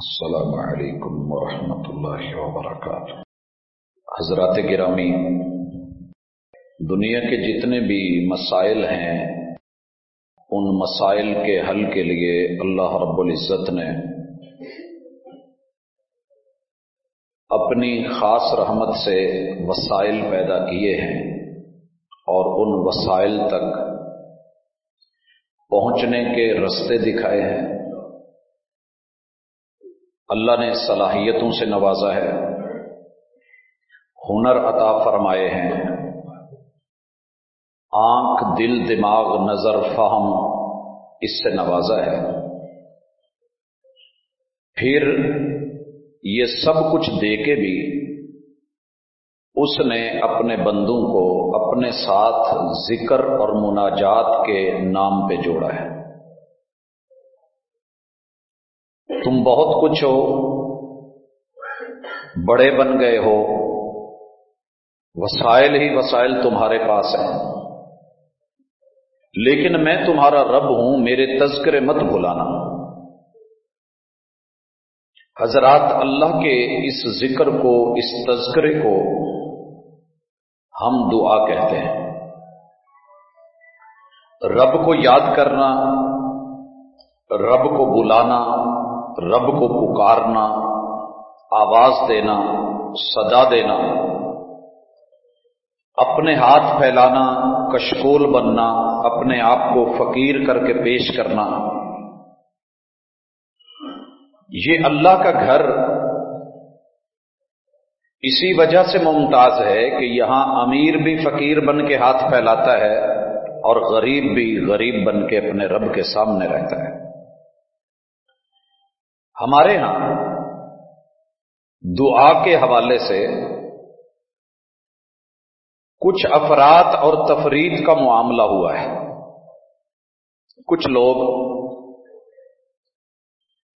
السلام علیکم ورحمۃ اللہ وبرکاتہ۔ حضرات گرامی، دنیا کے جتنے بھی مسائل ہیں، ان مسائل کے حل کے لیے اللہ رب العزت نے اپنی خاص رحمت سے وسائل پیدا کیے ہیں اور ان وسائل تک پہنچنے کے رستے دکھائے ہیں۔ اللہ نے صلاحیتوں سے نوازا ہے۔ ہنر عطا فرمائے ہیں۔ آنکھ، دل، دماغ، نظر، فہم، اس سے نوازا ہے۔ پھر یہ سب کچھ دے کے بھی اس نے اپنے بندوں کو اپنے ساتھ ذکر اور مناجات کے نام پہ جوڑا ہے۔ تم بہت کچھ ہو، بڑے بن گئے ہو، وسائل ہی وسائل تمہارے پاس ہیں۔ لیکن میں تمہارا رب ہوں، میرے تذکرے مت بھلانا۔ حضرات اللہ کے اس ذکر کو، اس تذکرے کو ہم دعا کہتے ہیں۔ رب کو یاد کرنا، رب کو بلانا رب کو پکارنا، آواز دینا صدا دینا، اپنے ہاتھ پھیلانا، کشکول بننا، اپنے آپ کو فقیر کر کے پیش کرنا۔ یہ اللہ کا گھر اسی وجہ سے ممتاز ہے کہ یہاں امیر بھی فقیر بن کے ہاتھ پھیلاتا ہے اور غریب بھی غریب بن کے اپنے رب کے سامنے رہتا ہے۔ ہمارے ہاں دعا کے حوالے سے کچھ افراد اور تفرید کا معاملہ ہوا ہے۔ کچھ لوگ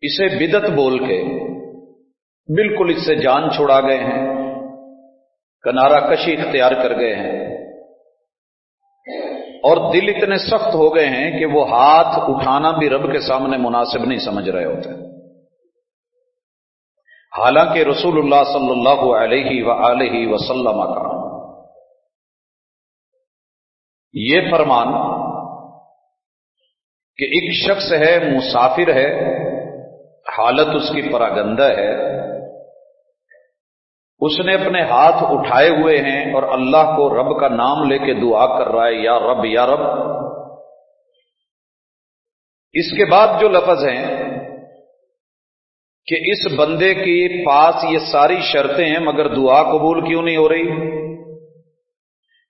اسے بدت بول کے بالکل اس سے جان چھڑا گئے ہیں کنارا کشی اختیار کر گئے ہیں اور دل اتنے سخت ہو گئے ہیں کہ وہ ہاتھ اٹھانا بھی رب کے سامنے مناسب نہیں سمجھ رہے ہوتے۔ حالانکہ رسول اللہ صلی اللہ علیہ و وسلم کا یہ فرمان کہ ایک شخص ہے، مسافر ہے، حالت اس کی پراگندہ ہے، اس نے اپنے ہاتھ اٹھائے ہوئے ہیں اور اللہ کو رب کا نام لے کے دعا کر رہا ہے، یا رب یا رب۔ اس کے بعد جو لفظ ہیں کہ اس بندے کے پاس یہ ساری شرطیں ہیں، مگر دعا قبول کیوں نہیں ہو رہی؟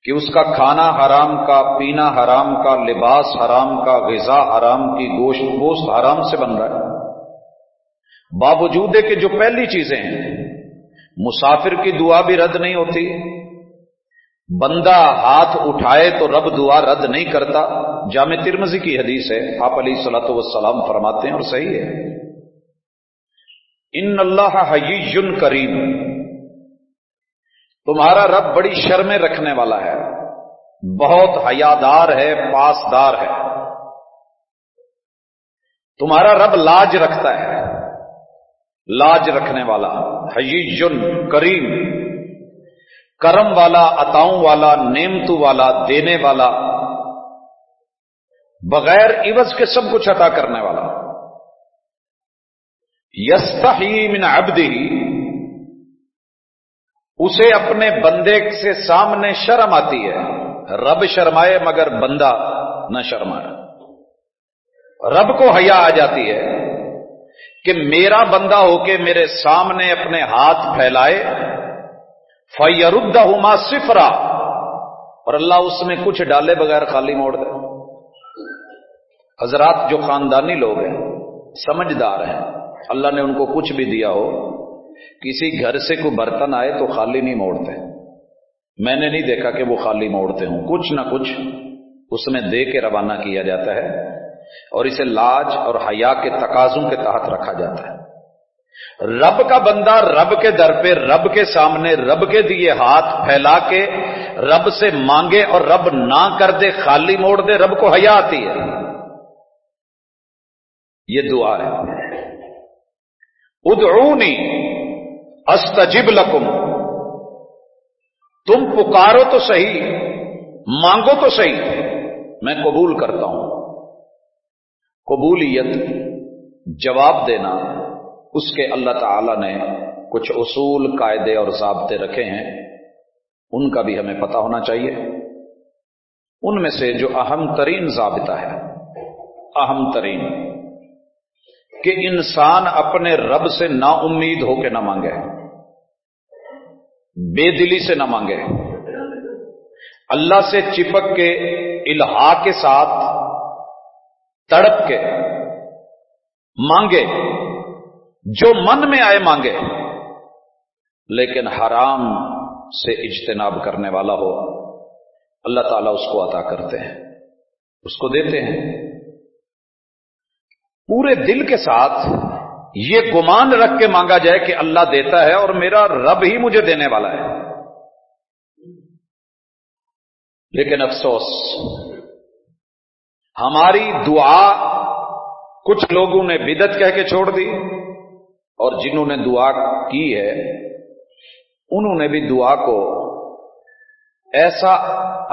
کہ اس کا کھانا حرام کا، پینا حرام کا، لباس حرام کا، غذا حرام کی، گوشت گوشت حرام سے بن رہا ہے۔ باوجود کہ جو پہلی چیزیں ہیں، مسافر کی دعا بھی رد نہیں ہوتی۔ بندہ ہاتھ اٹھائے تو رب دعا رد نہیں کرتا۔ جامع ترمزی کی حدیث ہے، آپ علیہ صلاح وسلام فرماتے ہیں اور صحیح ہے۔ ان اللہ حیی کریم۔ تمہارا رب بڑی شرمیں رکھنے والا ہے۔ بہت حیادار ہے، پاسدار ہے۔ تمہارا رب لاج رکھتا ہے۔ لاج رکھنے والا، حیی کریم۔ کرم والا اتاؤں والا نیمتو والا، دینے والا۔ بغیر عوض کے سب کچھ عطا کرنے والا۔ یستحی من عبدی اسے اپنے بندے سے سامنے شرم آتی ہے۔ رب شرمائے مگر بندہ نہ شرمائے۔ رب کو حیا آ جاتی ہے کہ میرا بندہ ہو کے میرے سامنے اپنے ہاتھ پھیلائے۔ فیرد ہوما صفرا، اور اللہ اس میں کچھ ڈالے بغیر خالی موڑ دے۔ حضرات جو خاندانی لوگ ہیں، سمجھدار ہیں۔ اللہ نے ان کو کچھ بھی دیا ہو، کسی گھر سے کوئی برتن آئے تو خالی نہیں موڑتے۔ میں نے نہیں دیکھا کہ وہ خالی موڑتے ہوں۔ کچھ نہ کچھ اس میں دے کے روانہ کیا جاتا ہے اور اسے لاج اور حیا کے تقاضوں کے تحت رکھا جاتا ہے۔ رب کا بندہ رب کے در پہ، رب کے سامنے، رب کے دیے ہاتھ پھیلا کے رب سے مانگے اور رب نہ کر دے، خالی موڑ دے، رب کو حیا آتی ہے۔ یہ دعا ہے۔ ادعونی استجب لکم۔ تم پکارو تو صحیح، مانگو تو صحیح، میں قبول کرتا ہوں۔ قبولیت، جواب دینا، اس کے اللہ تعالی نے کچھ اصول، قاعدے اور ضابطے رکھے ہیں۔ ان کا بھی ہمیں پتا ہونا چاہیے۔ ان میں سے جو اہم ترین ضابطہ ہے، اہم ترین کہ انسان اپنے رب سے نا امید ہو کے نہ مانگے، بے دلی سے نہ مانگے۔ اللہ سے چپک کے، الہا کے ساتھ، تڑپ کے مانگے۔ جو من میں آئے مانگے، لیکن حرام سے اجتناب کرنے والا ہو، اللہ تعالیٰ اس کو عطا کرتے ہیں، اس کو دیتے ہیں۔ پورے دل کے ساتھ یہ گمان رکھ کے مانگا جائے کہ اللہ دیتا ہے اور میرا رب ہی مجھے دینے والا ہے۔ لیکن افسوس، ہماری دعا کچھ لوگوں نے بدت کہہ کے چھوڑ دی اور جنہوں نے دعا کی ہے، انہوں نے بھی دعا کو ایسا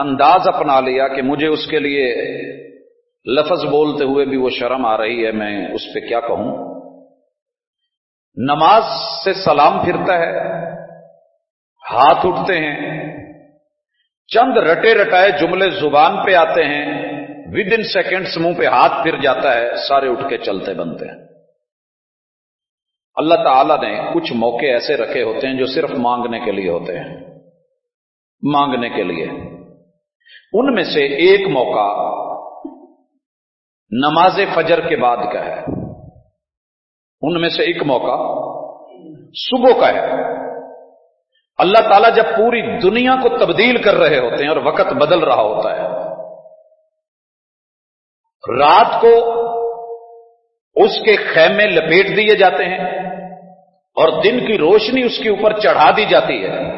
انداز اپنا لیا کہ مجھے اس کے لیے لفظ بولتے ہوئے بھی وہ شرم آ رہی ہے، میں اس پہ کیا کہوں؟ نماز سے سلام پھرتا ہے، ہاتھ اٹھتے ہیں، چند رٹے رٹائے جملے زبان پہ آتے ہیں ود ان سیکنڈس منہ پہ ہاتھ پھر جاتا ہے، سارے اٹھ کے چلتے بنتے ہیں۔ اللہ تعالی نے کچھ موقع ایسے رکھے ہوتے ہیں جو صرف مانگنے کے لیے ہوتے ہیں۔ مانگنے کے لیے۔ ان میں سے ایک موقع نماز فجر کے بعد کا ہے۔ ان میں سے ایک موقع صبح کا ہے۔ اللہ تعالیٰ جب پوری دنیا کو تبدیل کر رہے ہوتے ہیں اور وقت بدل رہا ہوتا ہے، رات کو اس کے خیمے لپیٹ دیے جاتے ہیں اور دن کی روشنی اس کے اوپر چڑھا دی جاتی ہے۔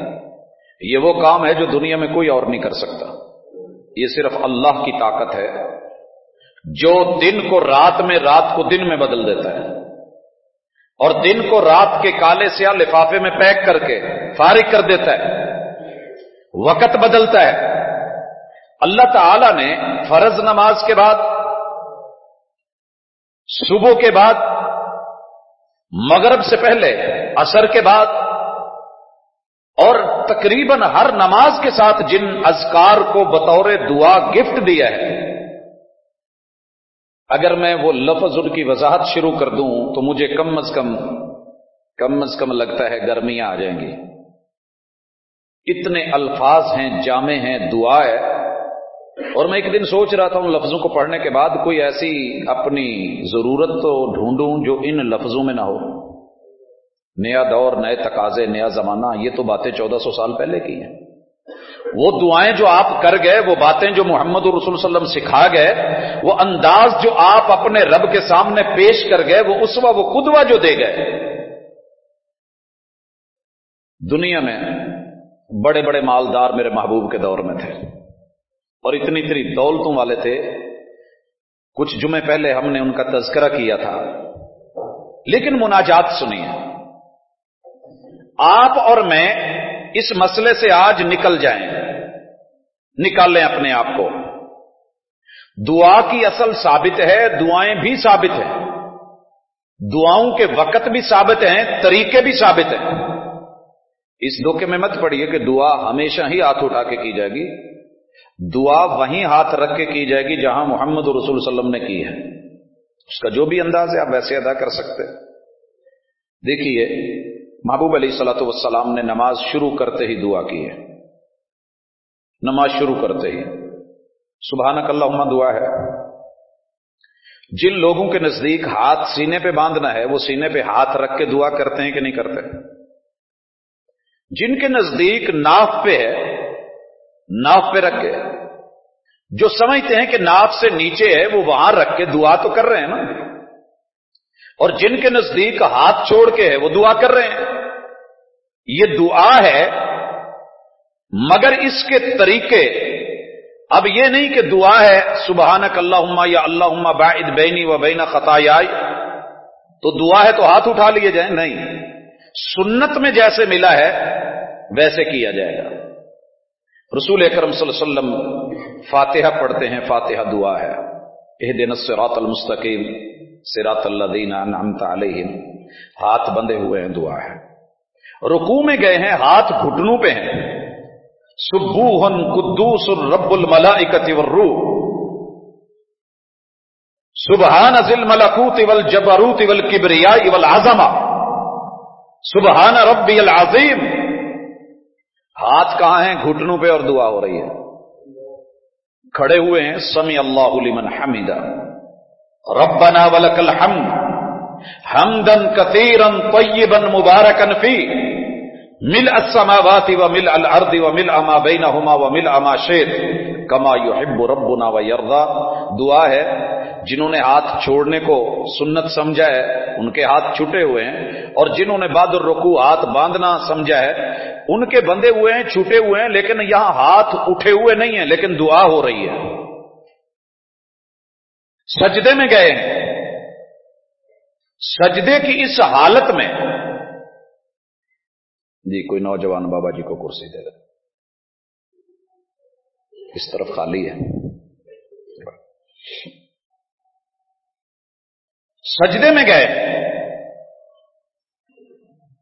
یہ وہ کام ہے جو دنیا میں کوئی اور نہیں کر سکتا۔ یہ صرف اللہ کی طاقت ہے۔ جو دن کو رات میں رات کو دن میں بدل دیتا ہے اور دن کو رات کے کالے سیاہ لفافے میں پیک کر کے فارغ کر دیتا ہے، وقت بدلتا ہے۔ اللہ تعالی نے فرض نماز کے بعد، صبح کے بعد، مغرب سے پہلے اثر کے بعد، اور تقریباً ہر نماز کے ساتھ جن اذکار کو بطور دعا گفٹ دیا ہے اگر میں وہ لفظ ان کی وضاحت شروع کر دوں تو مجھے کم از کم کم از کم لگتا ہے گرمیاں آ جائیں گی۔ اتنے الفاظ ہیں، جامع ہیں، دعا ہے۔ اور میں ایک دن سوچ رہا تھا ان لفظوں کو پڑھنے کے بعد کوئی ایسی اپنی ضرورت تو ڈھونڈوں جو ان لفظوں میں نہ ہو۔ نیا دور، نئے تقاضے، نیا زمانہ، یہ تو باتیں چودہ سو سال پہلے کی ہیں۔ وہ دعائیں جو آپ کر گئے، وہ باتیں جو محمد رسول وسلم سکھا گئے، وہ انداز جو آپ اپنے رب کے سامنے پیش کر گئے، وہ اسوا وہ قدوہ جو دے گئے۔ دنیا میں بڑے بڑے مالدار میرے محبوب کے دور میں تھے۔ اور اتنی اتنی دولتوں والے تھے۔ کچھ جمعے پہلے ہم نے ان کا تذکرہ کیا تھا۔ لیکن مناجات سنیے۔ آپ اور میں اس مسئلے سے آج نکل جائیں۔ نکال لیں اپنے آپ کو۔ دعا کی اصل ثابت ہے، دعائیں بھی ثابت ہیں۔ دعاؤں کے وقت بھی ثابت ہیں، طریقے بھی ثابت ہیں۔ اس دھوکے میں مت پڑیے کہ دعا ہمیشہ ہی ہاتھ اٹھا کے کی جائے گی۔ دعا وہیں ہاتھ رکھ کے کی جائے گی جہاں محمد رسول وسلم نے کی ہے۔ اس کا جو بھی انداز ہے، آپ ویسے ادا کر سکتے۔ دیکھیے محبوب علیہ سلاۃ والسلام نے نماز شروع کرتے ہی دعا کی ہے۔ نماز شروع کرتے ہی۔ سبحانک اللہ دعا ہے۔ جن لوگوں کے نزدیک ہاتھ سینے پہ باندھنا ہے، وہ سینے پہ ہاتھ رکھ کے دعا کرتے ہیں کہ نہیں کرتے۔ جن کے نزدیک ناف پہ ہے، ناف پہ رکھ کے۔ جو سمجھتے ہیں کہ ناف سے نیچے ہے، وہ وہاں رکھ کے دعا تو کر رہے ہیں نا۔ اور جن کے نزدیک ہاتھ چھوڑ کے ہے، وہ دعا کر رہے ہیں۔ یہ دعا ہے، مگر اس کے طریقے، اب یہ نہیں کہ دعا ہے، سبحانک اللہ یا اللہ باعد بینی و بین خطا تو دعا ہے تو ہاتھ اٹھا لیے جائیں، نہیں۔ سنت میں جیسے ملا ہے، ویسے کیا جائے گا۔ رسول اکرم صلی اللہ علیہ وسلم فاتحہ پڑھتے ہیں، فاتحہ دعا ہے۔ اح دن سرات المستقیم سراط اللہ دین علیہم۔ ہاتھ بندے ہوئے ہیں، دعا ہے۔ رکو میں گئے ہیں، ہاتھ گھٹنوں پہ ہیں۔ سبوہن قدوس رب الملائکت والروح۔ سبحان ذل ملکوت والجبروت والکبریاء والعظمہ۔ سبحان ربی العظیم۔ ہاتھ کہاں ہیں؟ گھٹنوں پہ اور دعا ہو رہی ہے۔ کھڑے ہوئے ہیں، سمی اللہ لمن حمیدہ۔ ربنا ولک الحمد۔ حمدن کثیرن طیبن مبارکن فی مل السماوات و مل الارض و مل اما بینہما و مل اما شیر کما یحب ربنا و دعا ہے، جنہوں نے ہاتھ چھوڑنے کو سنت سمجھا ہے، ان کے ہاتھ چھٹے ہوئے ہیں، اور جنہوں نے باد الرکو ہاتھ باندھنا سمجھا ہے، ان کے بندے ہوئے ہیں، چھوٹے ہوئے ہیں، لیکن یہاں ہاتھ اٹھے ہوئے نہیں ہیں، لیکن دعا ہو رہی ہے۔ سجدے میں گئے ہیں۔ سجدے کی اس حالت میں جی کوئی نوجوان بابا جی کو کرسی دے دے۔ اس طرف خالی ہے۔ سجدے میں گئے۔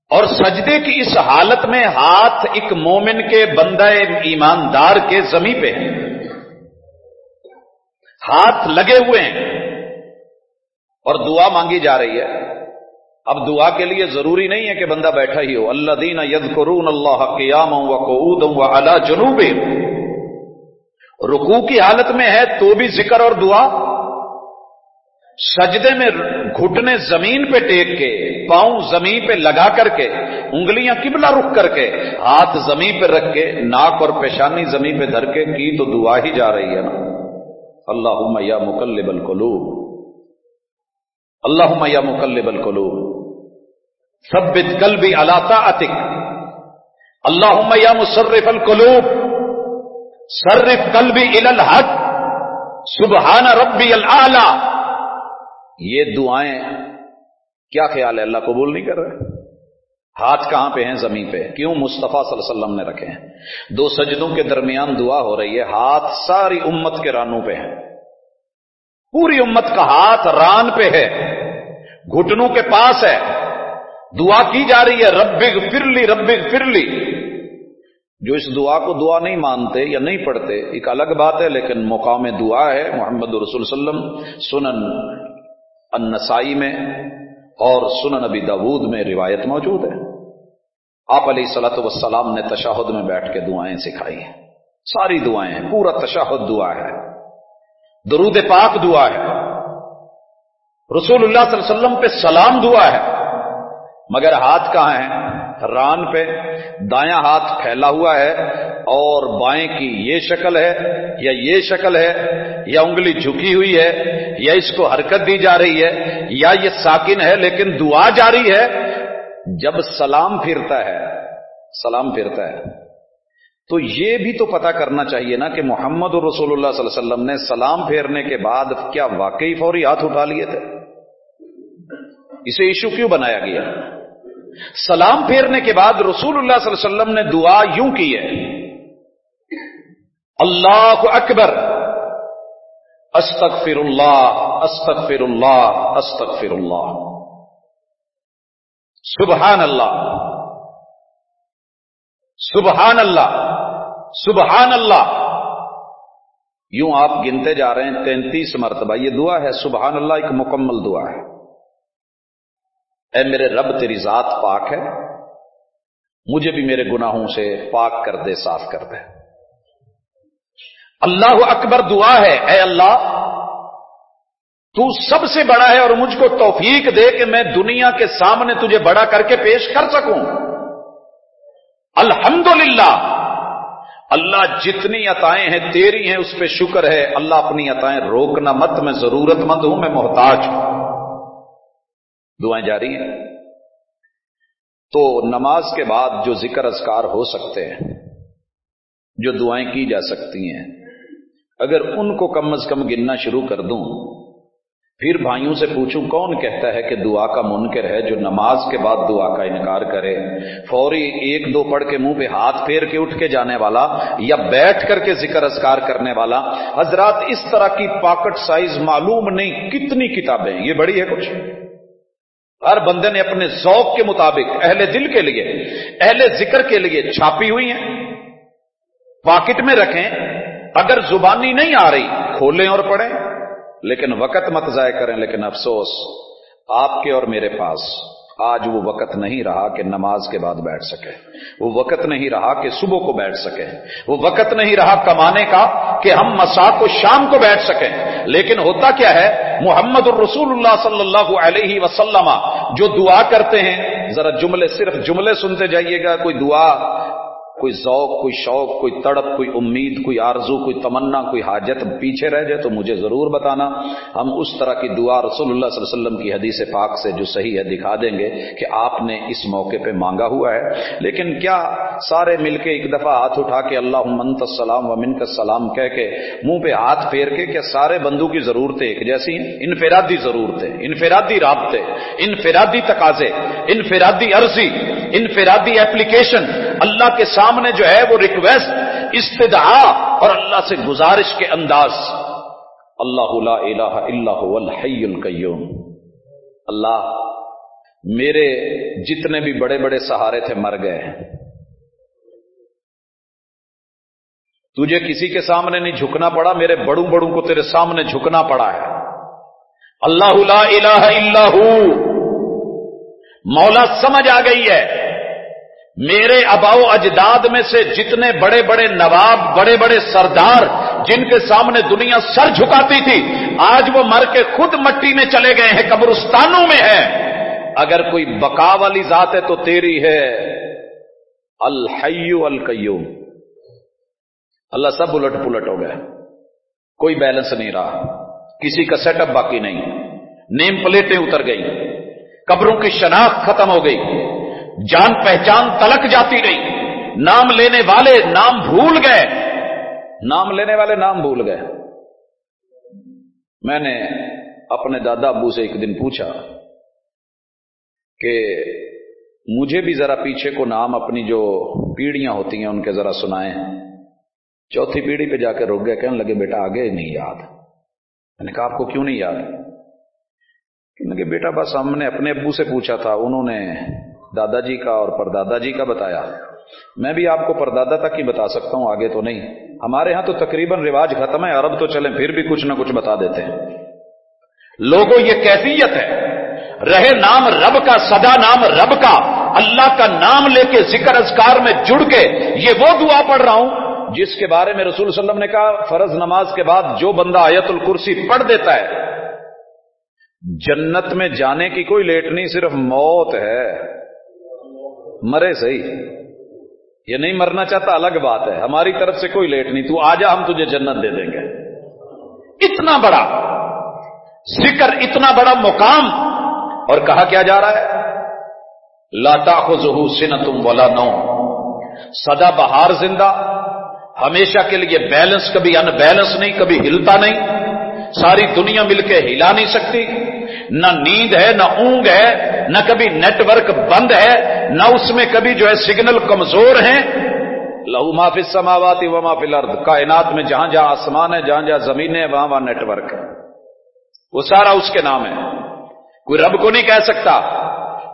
اور سجدے کی اس حالت میں ہاتھ ایک مومن کے بندہ ایماندار کے زمین پہ ہیں ہاتھ لگے ہوئے ہیں۔ اور دعا مانگی جا رہی ہے۔ اب دعا کے لیے ضروری نہیں ہے کہ بندہ بیٹھا ہی ہو۔ اللہ دین ید قرون اللہ قیام و قعود و جنوب رکو کی حالت میں ہے تو بھی ذکر اور دعا۔ سجدے میں گھٹنے زمین پہ ٹیک کے، پاؤں زمین پہ لگا کر کے، انگلیاں کبلا رک کر کے، ہاتھ زمین پہ رکھ کے، ناک اور پیشانی زمین پہ دھر کے، کی تو دعا ہی جا رہی ہے نا۔ اللہ یا مکلب القلوب۔ اللہ یا مکلب القلوب۔ ثبت قلبی اللہ طاعتک اللہ یا مصرف القلوب، صرف قلبی الحق. سبحان ربی العلی یہ دعائیں، کیا خیال ہے؟ اللہ قبول نہیں کر رہے ہاتھ کہاں پہ ہیں؟ زمین پہ۔ کیوں؟ مصطفیٰ صلی اللہ علیہ وسلم نے رکھے ہیں۔ دو سجدوں کے درمیان دعا ہو رہی ہے، ہاتھ ساری امت کے رانوں پہ ہیں۔ پوری امت کا ہاتھ ران پہ ہے۔ گھٹنوں کے پاس ہے۔ دعا کی جا رہی ہے ربگ فرلی ربگ فرلی۔ جو اس دعا کو دعا نہیں مانتے یا نہیں پڑھتے، ایک الگ بات ہے، لیکن مقام دعا ہے محمد رسول وسلم، سنن النسائی میں اور سنن نبی داود میں روایت موجود ہے۔ آپ علیہ صلاحت وسلام نے تشاہد میں بیٹھ کے دعائیں سکھائی ہیں۔ ساری دعائیں ہیں، پورا تشاہد دعا ہے۔ درود پاک دعا ہے۔ رسول اللہ صلی اللہ علیہ وسلم پہ سلام دعا ہے۔ مگر ہاتھ کہاں ہے ران پہ۔ دایاں ہاتھ پھیلا ہوا ہے اور بائیں کی یہ شکل ہے یا یہ شکل ہے یا انگلی جھکی ہوئی ہے یا اس کو حرکت دی جا رہی ہے یا یہ ساکن ہے لیکن دعا جاری ہے۔ جب سلام پھرتا ہے، سلام پھرتا ہے۔ تو یہ بھی تو پتا کرنا چاہیے نا کہ محمد رسول اللہ صلی اللہ علیہ وسلم نے سلام پھیرنے کے بعد کیا واقعی فوری ہاتھ اٹھا لیے تھے؟ اسے ایشو کیوں بنایا گیا؟ سلام پھیرنے کے بعد رسول اللہ صلی اللہ علیہ وسلم نے دعا یوں کی ہے. اللہ اکبر. استغفر اللہ استغفر اللہ استغفر اللہ سبحان اللہ سبحان اللہ سبحان اللہ یوں آپ گنتے جا رہے ہیں تینتیس مرتبہ. یہ دعا ہے سبحان اللہ ایک مکمل دعا ہے. اے میرے رب، تیری ذات پاک ہے۔ مجھے بھی میرے گناہوں سے پاک کر دے، صاف کر دے۔ اللہ اکبر، دعا ہے۔ اے اللہ، تو سب سے بڑا ہے اور مجھ کو توفیق دے کہ میں دنیا کے سامنے تجھے بڑا کر کے پیش کر سکوں۔ الحمدللہ، اللہ جتنی عطائیں ہیں، تیری ہیں، اس پہ شکر ہے۔ اللہ اپنی عطائیں روکنا مت، میں ضرورت مند ہوں، میں محتاج ہوں۔ دعائیں جاری ہیں۔ تو نماز کے بعد جو ذکر اذکار ہو سکتے ہیں، جو دعائیں کی جا سکتی ہیں، اگر ان کو کم از کم گننا شروع کر دوں، پھر بھائیوں سے پوچھوں کون کہتا ہے کہ دعا کا منکر ہے جو نماز کے بعد دعا کا انکار کرے، فوری ایک دو پڑھ کے منہ پہ ہاتھ پھیر کے اٹھ کے جانے والا یا بیٹھ کر کے ذکر اذکار کرنے والا، حضرات اس طرح کی پاکٹ سائز معلوم نہیں کتنی کتابیں، یہ بڑی ہے کچھ۔ ہر بندے نے اپنے ذوق کے مطابق، اہل دل کے لیے، اہل ذکر کے لیے چھاپی ہوئی ہیں۔ پاکٹ میں رکھیں، اگر زبانی نہیں آ رہی، کھولیں اور پڑھیں۔ لیکن وقت مت ضائع کریں، لیکن افسوس، آپ کے اور میرے پاس۔ آج وہ وقت نہیں رہا کہ نماز کے بعد بیٹھ سکے۔ وہ وقت نہیں رہا کہ صبح کو بیٹھ سکے۔ وہ وقت نہیں رہا کمانے کا کہ ہم مسا کو شام کو بیٹھ سکیں۔ لیکن ہوتا کیا ہے؟ محمد الرسول اللہ صلی اللہ علیہ وسلم جو دعا کرتے ہیں، ذرا جملے، صرف جملے سنتے جائیے گا، کوئی دعا کوئی ذوق، کوئی شوق، کوئی تڑپ، کوئی امید، کوئی آرزو، کوئی تمنا، کوئی حاجت پیچھے رہ جائے تو مجھے ضرور بتانا۔ ہم اس طرح کی دعا رسول اللہ صلی اللہ علیہ وسلم کی حدیث پاک سے جو صحیح ہے دکھا دیں گے کہ آپ نے اس موقع پہ مانگا ہوا ہے۔ لیکن کیا سارے مل کے ایک دفعہ ہاتھ اٹھا کے اللہ منت السلام و من کا سلام کہہ کے منہ پہ ہاتھ پھیر کے کیا سارے بندوں کی ضرورتیں ایک جیسی ہیں؟ انفرادی ضرورتیں، انفرادی رابطے، انفرادی تقاضے، انفرادی عرضی، انفرادی اپلیکیشن اللہ کے ساتھ سامنے جو ہے وہ ریکویسٹ استدعا اور اللہ سے گزارش کے انداز۔ اللہ لا الہ الا هو الحی القیوم۔ اللہ میرے جتنے بھی بڑے بڑے سہارے تھے مر گئے ہیں۔ تجھے کسی کے سامنے نہیں جھکنا پڑا، میرے بڑوں بڑوں کو تیرے سامنے جھکنا پڑا ہے۔ اللہ لا الہ الا ہو مولا سمجھ آ گئی ہے۔ میرے اباؤ اجداد میں سے جتنے بڑے بڑے نواب، بڑے بڑے سردار جن کے سامنے دنیا سر جھکاتی تھی، آج وہ مر کے خود مٹی میں چلے گئے ہیں، قبرستانوں میں ہے اگر کوئی بقا والی ذات ہے تو تیری ہے الحیو القیوم۔ اللہ سب الٹ پلٹ ہو گئے۔ کوئی بیلنس نہیں رہا۔ کسی کا سیٹ اپ باقی نہیں۔ نیم پلیٹیں اتر گئی قبروں کی شناخت ختم ہو گئی۔ جان پہچان تلک جاتی رہی۔ نام لینے والے نام بھول گئے۔ نام لینے والے نام بھول گئے۔ میں نے اپنے دادا ابو سے ایک دن پوچھا کہ مجھے بھی ذرا پیچھے کو نام اپنی جو پیڑیاں ہوتی ہیں ان کے ذرا سنائے چوتھی پیڑھی پہ جا کے رک گئے، کہنے لگے، بیٹا، آگے نہیں یاد۔ میں نے کہا، آپ کو کیوں نہیں یاد؟ کہنے لگے، بیٹا، بس ہم نے اپنے ابو سے پوچھا تھا، انہوں نے دادا جی کا اور پردادا جی کا بتایا۔ میں بھی آپ کو پردادا تک ہی بتا سکتا ہوں، آگے تو نہیں۔ ہمارے ہاں تو تقریباً رواج ختم ہے، عرب تو چلیں پھر بھی کچھ نہ کچھ بتا دیتے ہیں۔ لوگوں، یہ کیفیت ہے۔ رہے نام رب کا سدا نام رب کا۔ اللہ کا نام لے کے ذکر اذکار میں جڑ کے یہ وہ دعا پڑھ رہا ہوں، جس کے بارے میں رسول صلی اللہ علیہ وسلم نے کہا، فرض نماز کے بعد جو بندہ آیت الکرسی پڑھ دیتا ہے، جنت میں جانے کی کوئی لیٹ نہیں، صرف موت ہے۔ مرے صحیح۔ یہ نہیں مرنا چاہتا، الگ بات ہے۔ ہماری طرف سے کوئی لیٹ نہیں۔ تو آ جا، ہم تجھے جنت دے دیں گے۔ اتنا بڑا ذکر، اتنا بڑا مقام۔ اور کہا کیا جا رہا ہے؟ لاتا کو سن تم بولا نو سدا بہار زندہ۔ ہمیشہ کے لیے بیلنس، کبھی ان بیلنس نہیں، کبھی ہلتا نہیں۔ ساری دنیا مل کے ہلا نہیں سکتی۔ نہ نیند ہے، نہ اونگ ہے، نہ کبھی نیٹ ورک بند ہے، نہ اس میں کبھی جو ہے سگنل کمزور ہیں۔ لہو معافی سماواتی و معافی الارض، کائنات میں جہاں جہاں آسمان ہے جہاں جہاں زمین ہے وہاں وہاں نیٹ ورک ہے۔ وہ سارا اس کے نام ہے۔ کوئی رب کو نہیں کہہ سکتا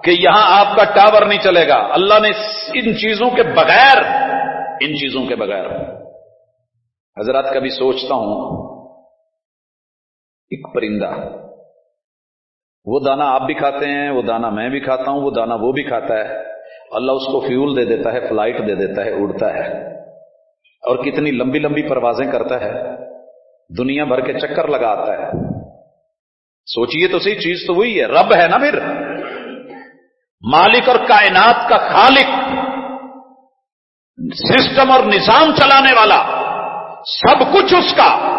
کہ یہاں آپ کا ٹاور نہیں چلے گا۔ اللہ نے ان چیزوں کے بغیر، ان چیزوں کے بغیر۔ حضرات، کبھی سوچتا ہوں، ایک پرندہ وہ دانا آپ بھی کھاتے ہیں، وہ دانا میں بھی کھاتا ہوں، وہ دانا وہ بھی کھاتا ہے۔ اللہ اس کو فیول دے دیتا ہے، فلائٹ دے دیتا ہے، اڑتا ہے۔ اور کتنی لمبی لمبی پروازیں کرتا ہے۔ دنیا بھر کے چکر لگاتا ہے۔ سوچئے تو صحیح، چیز تو وہی ہے۔ رب ہے نا پھر۔ مالک اور کائنات کا خالق۔ سسٹم اور نظام چلانے والا۔ سب کچھ اس کا۔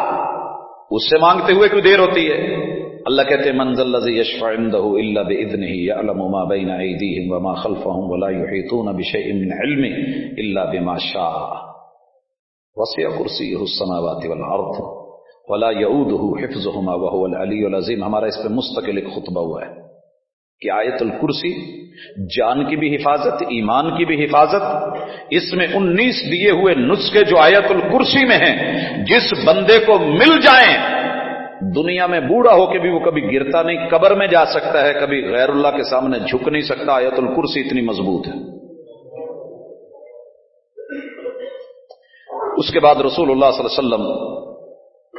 اس سے مانگتے ہوئے کوئی دیر ہوتی ہے؟ اللہ کہتے منزل الذي يشفع عنده الا باذنه يعلم ما بين ايديهم وما خلفهم ولا يحيطون بشيء من علمه الا بما شاء. وسع كرسيه السماوات والارض ولا یعود حفظ علی العظیم۔ ہمارا اس پہ مستقل ایک خطبہ ہوا ہے کہ آیت الکرسی، جان کی بھی حفاظت، ایمان کی بھی حفاظت، اس میں انیس دیے ہوئے نسخے جو آیت الکرسی میں ہیں، جس بندے کو مل جائیں دنیا میں بوڑھا ہو کے بھی وہ کبھی گرتا نہیں، قبر میں جا سکتا ہے، کبھی غیر اللہ کے سامنے جھک نہیں سکتا، آیت الکرسی اتنی مضبوط ہے۔ اس کے بعد رسول اللہ صلی اللہ علیہ وسلم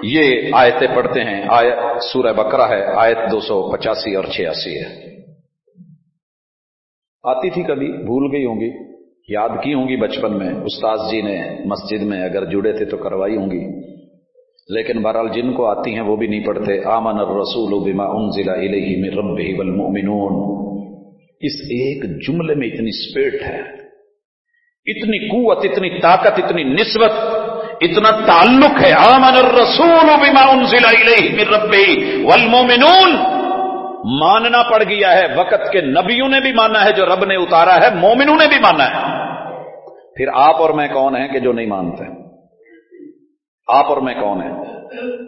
یہ آیتیں پڑھتے ہیں۔ آیت، سورہ بکرا ہے، آیت دو سو پچاسی اور چھیاسی ہے۔ آتی تھی کبھی؟ بھول گئی ہوں گی۔ یاد کی ہوں گی بچپن میں۔ استاذ جی نے مسجد میں اگر جڑے تھے تو کروائی ہوں گی۔ لیکن بہرحال جن کو آتی ہیں وہ بھی نہیں پڑھتے۔ آمن الرسول بما انزل الیہ من ربہ والمؤمنون۔ اس ایک جملے میں اتنی سپیٹ ہے، اتنی قوت، اتنی طاقت، اتنی نسبت، اتنا تعلق ہے۔ آمن الرسول بما انزل الیہ من ربہ والمؤمنون۔ ماننا پڑ گیا ہے، وقت کے نبیوں نے بھی مانا ہے جو رب نے اتارا ہے، مومنوں نے بھی مانا ہے۔ پھر آپ اور میں کون ہیں کہ جو نہیں مانتے؟ آپ اور میں کون ہیں؟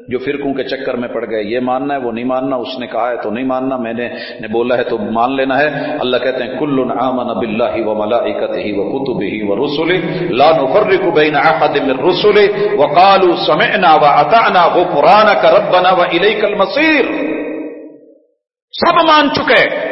جو فرقوں کے چکر میں پڑ گئے، یہ ماننا ہے، وہ نہیں ماننا، اس نے کہا ہے تو نہیں ماننا، میں نے نے بولا ہے تو مان لینا ہے۔ اللہ کہتے ہیں، کل آمن باللہ و ملائکتہ ہی و کتبہ و رسل لا نفرق بین احد من رسل وقالوا سمعنا واطعنا غفرانك ربنا واليك المصير سب مان چکے۔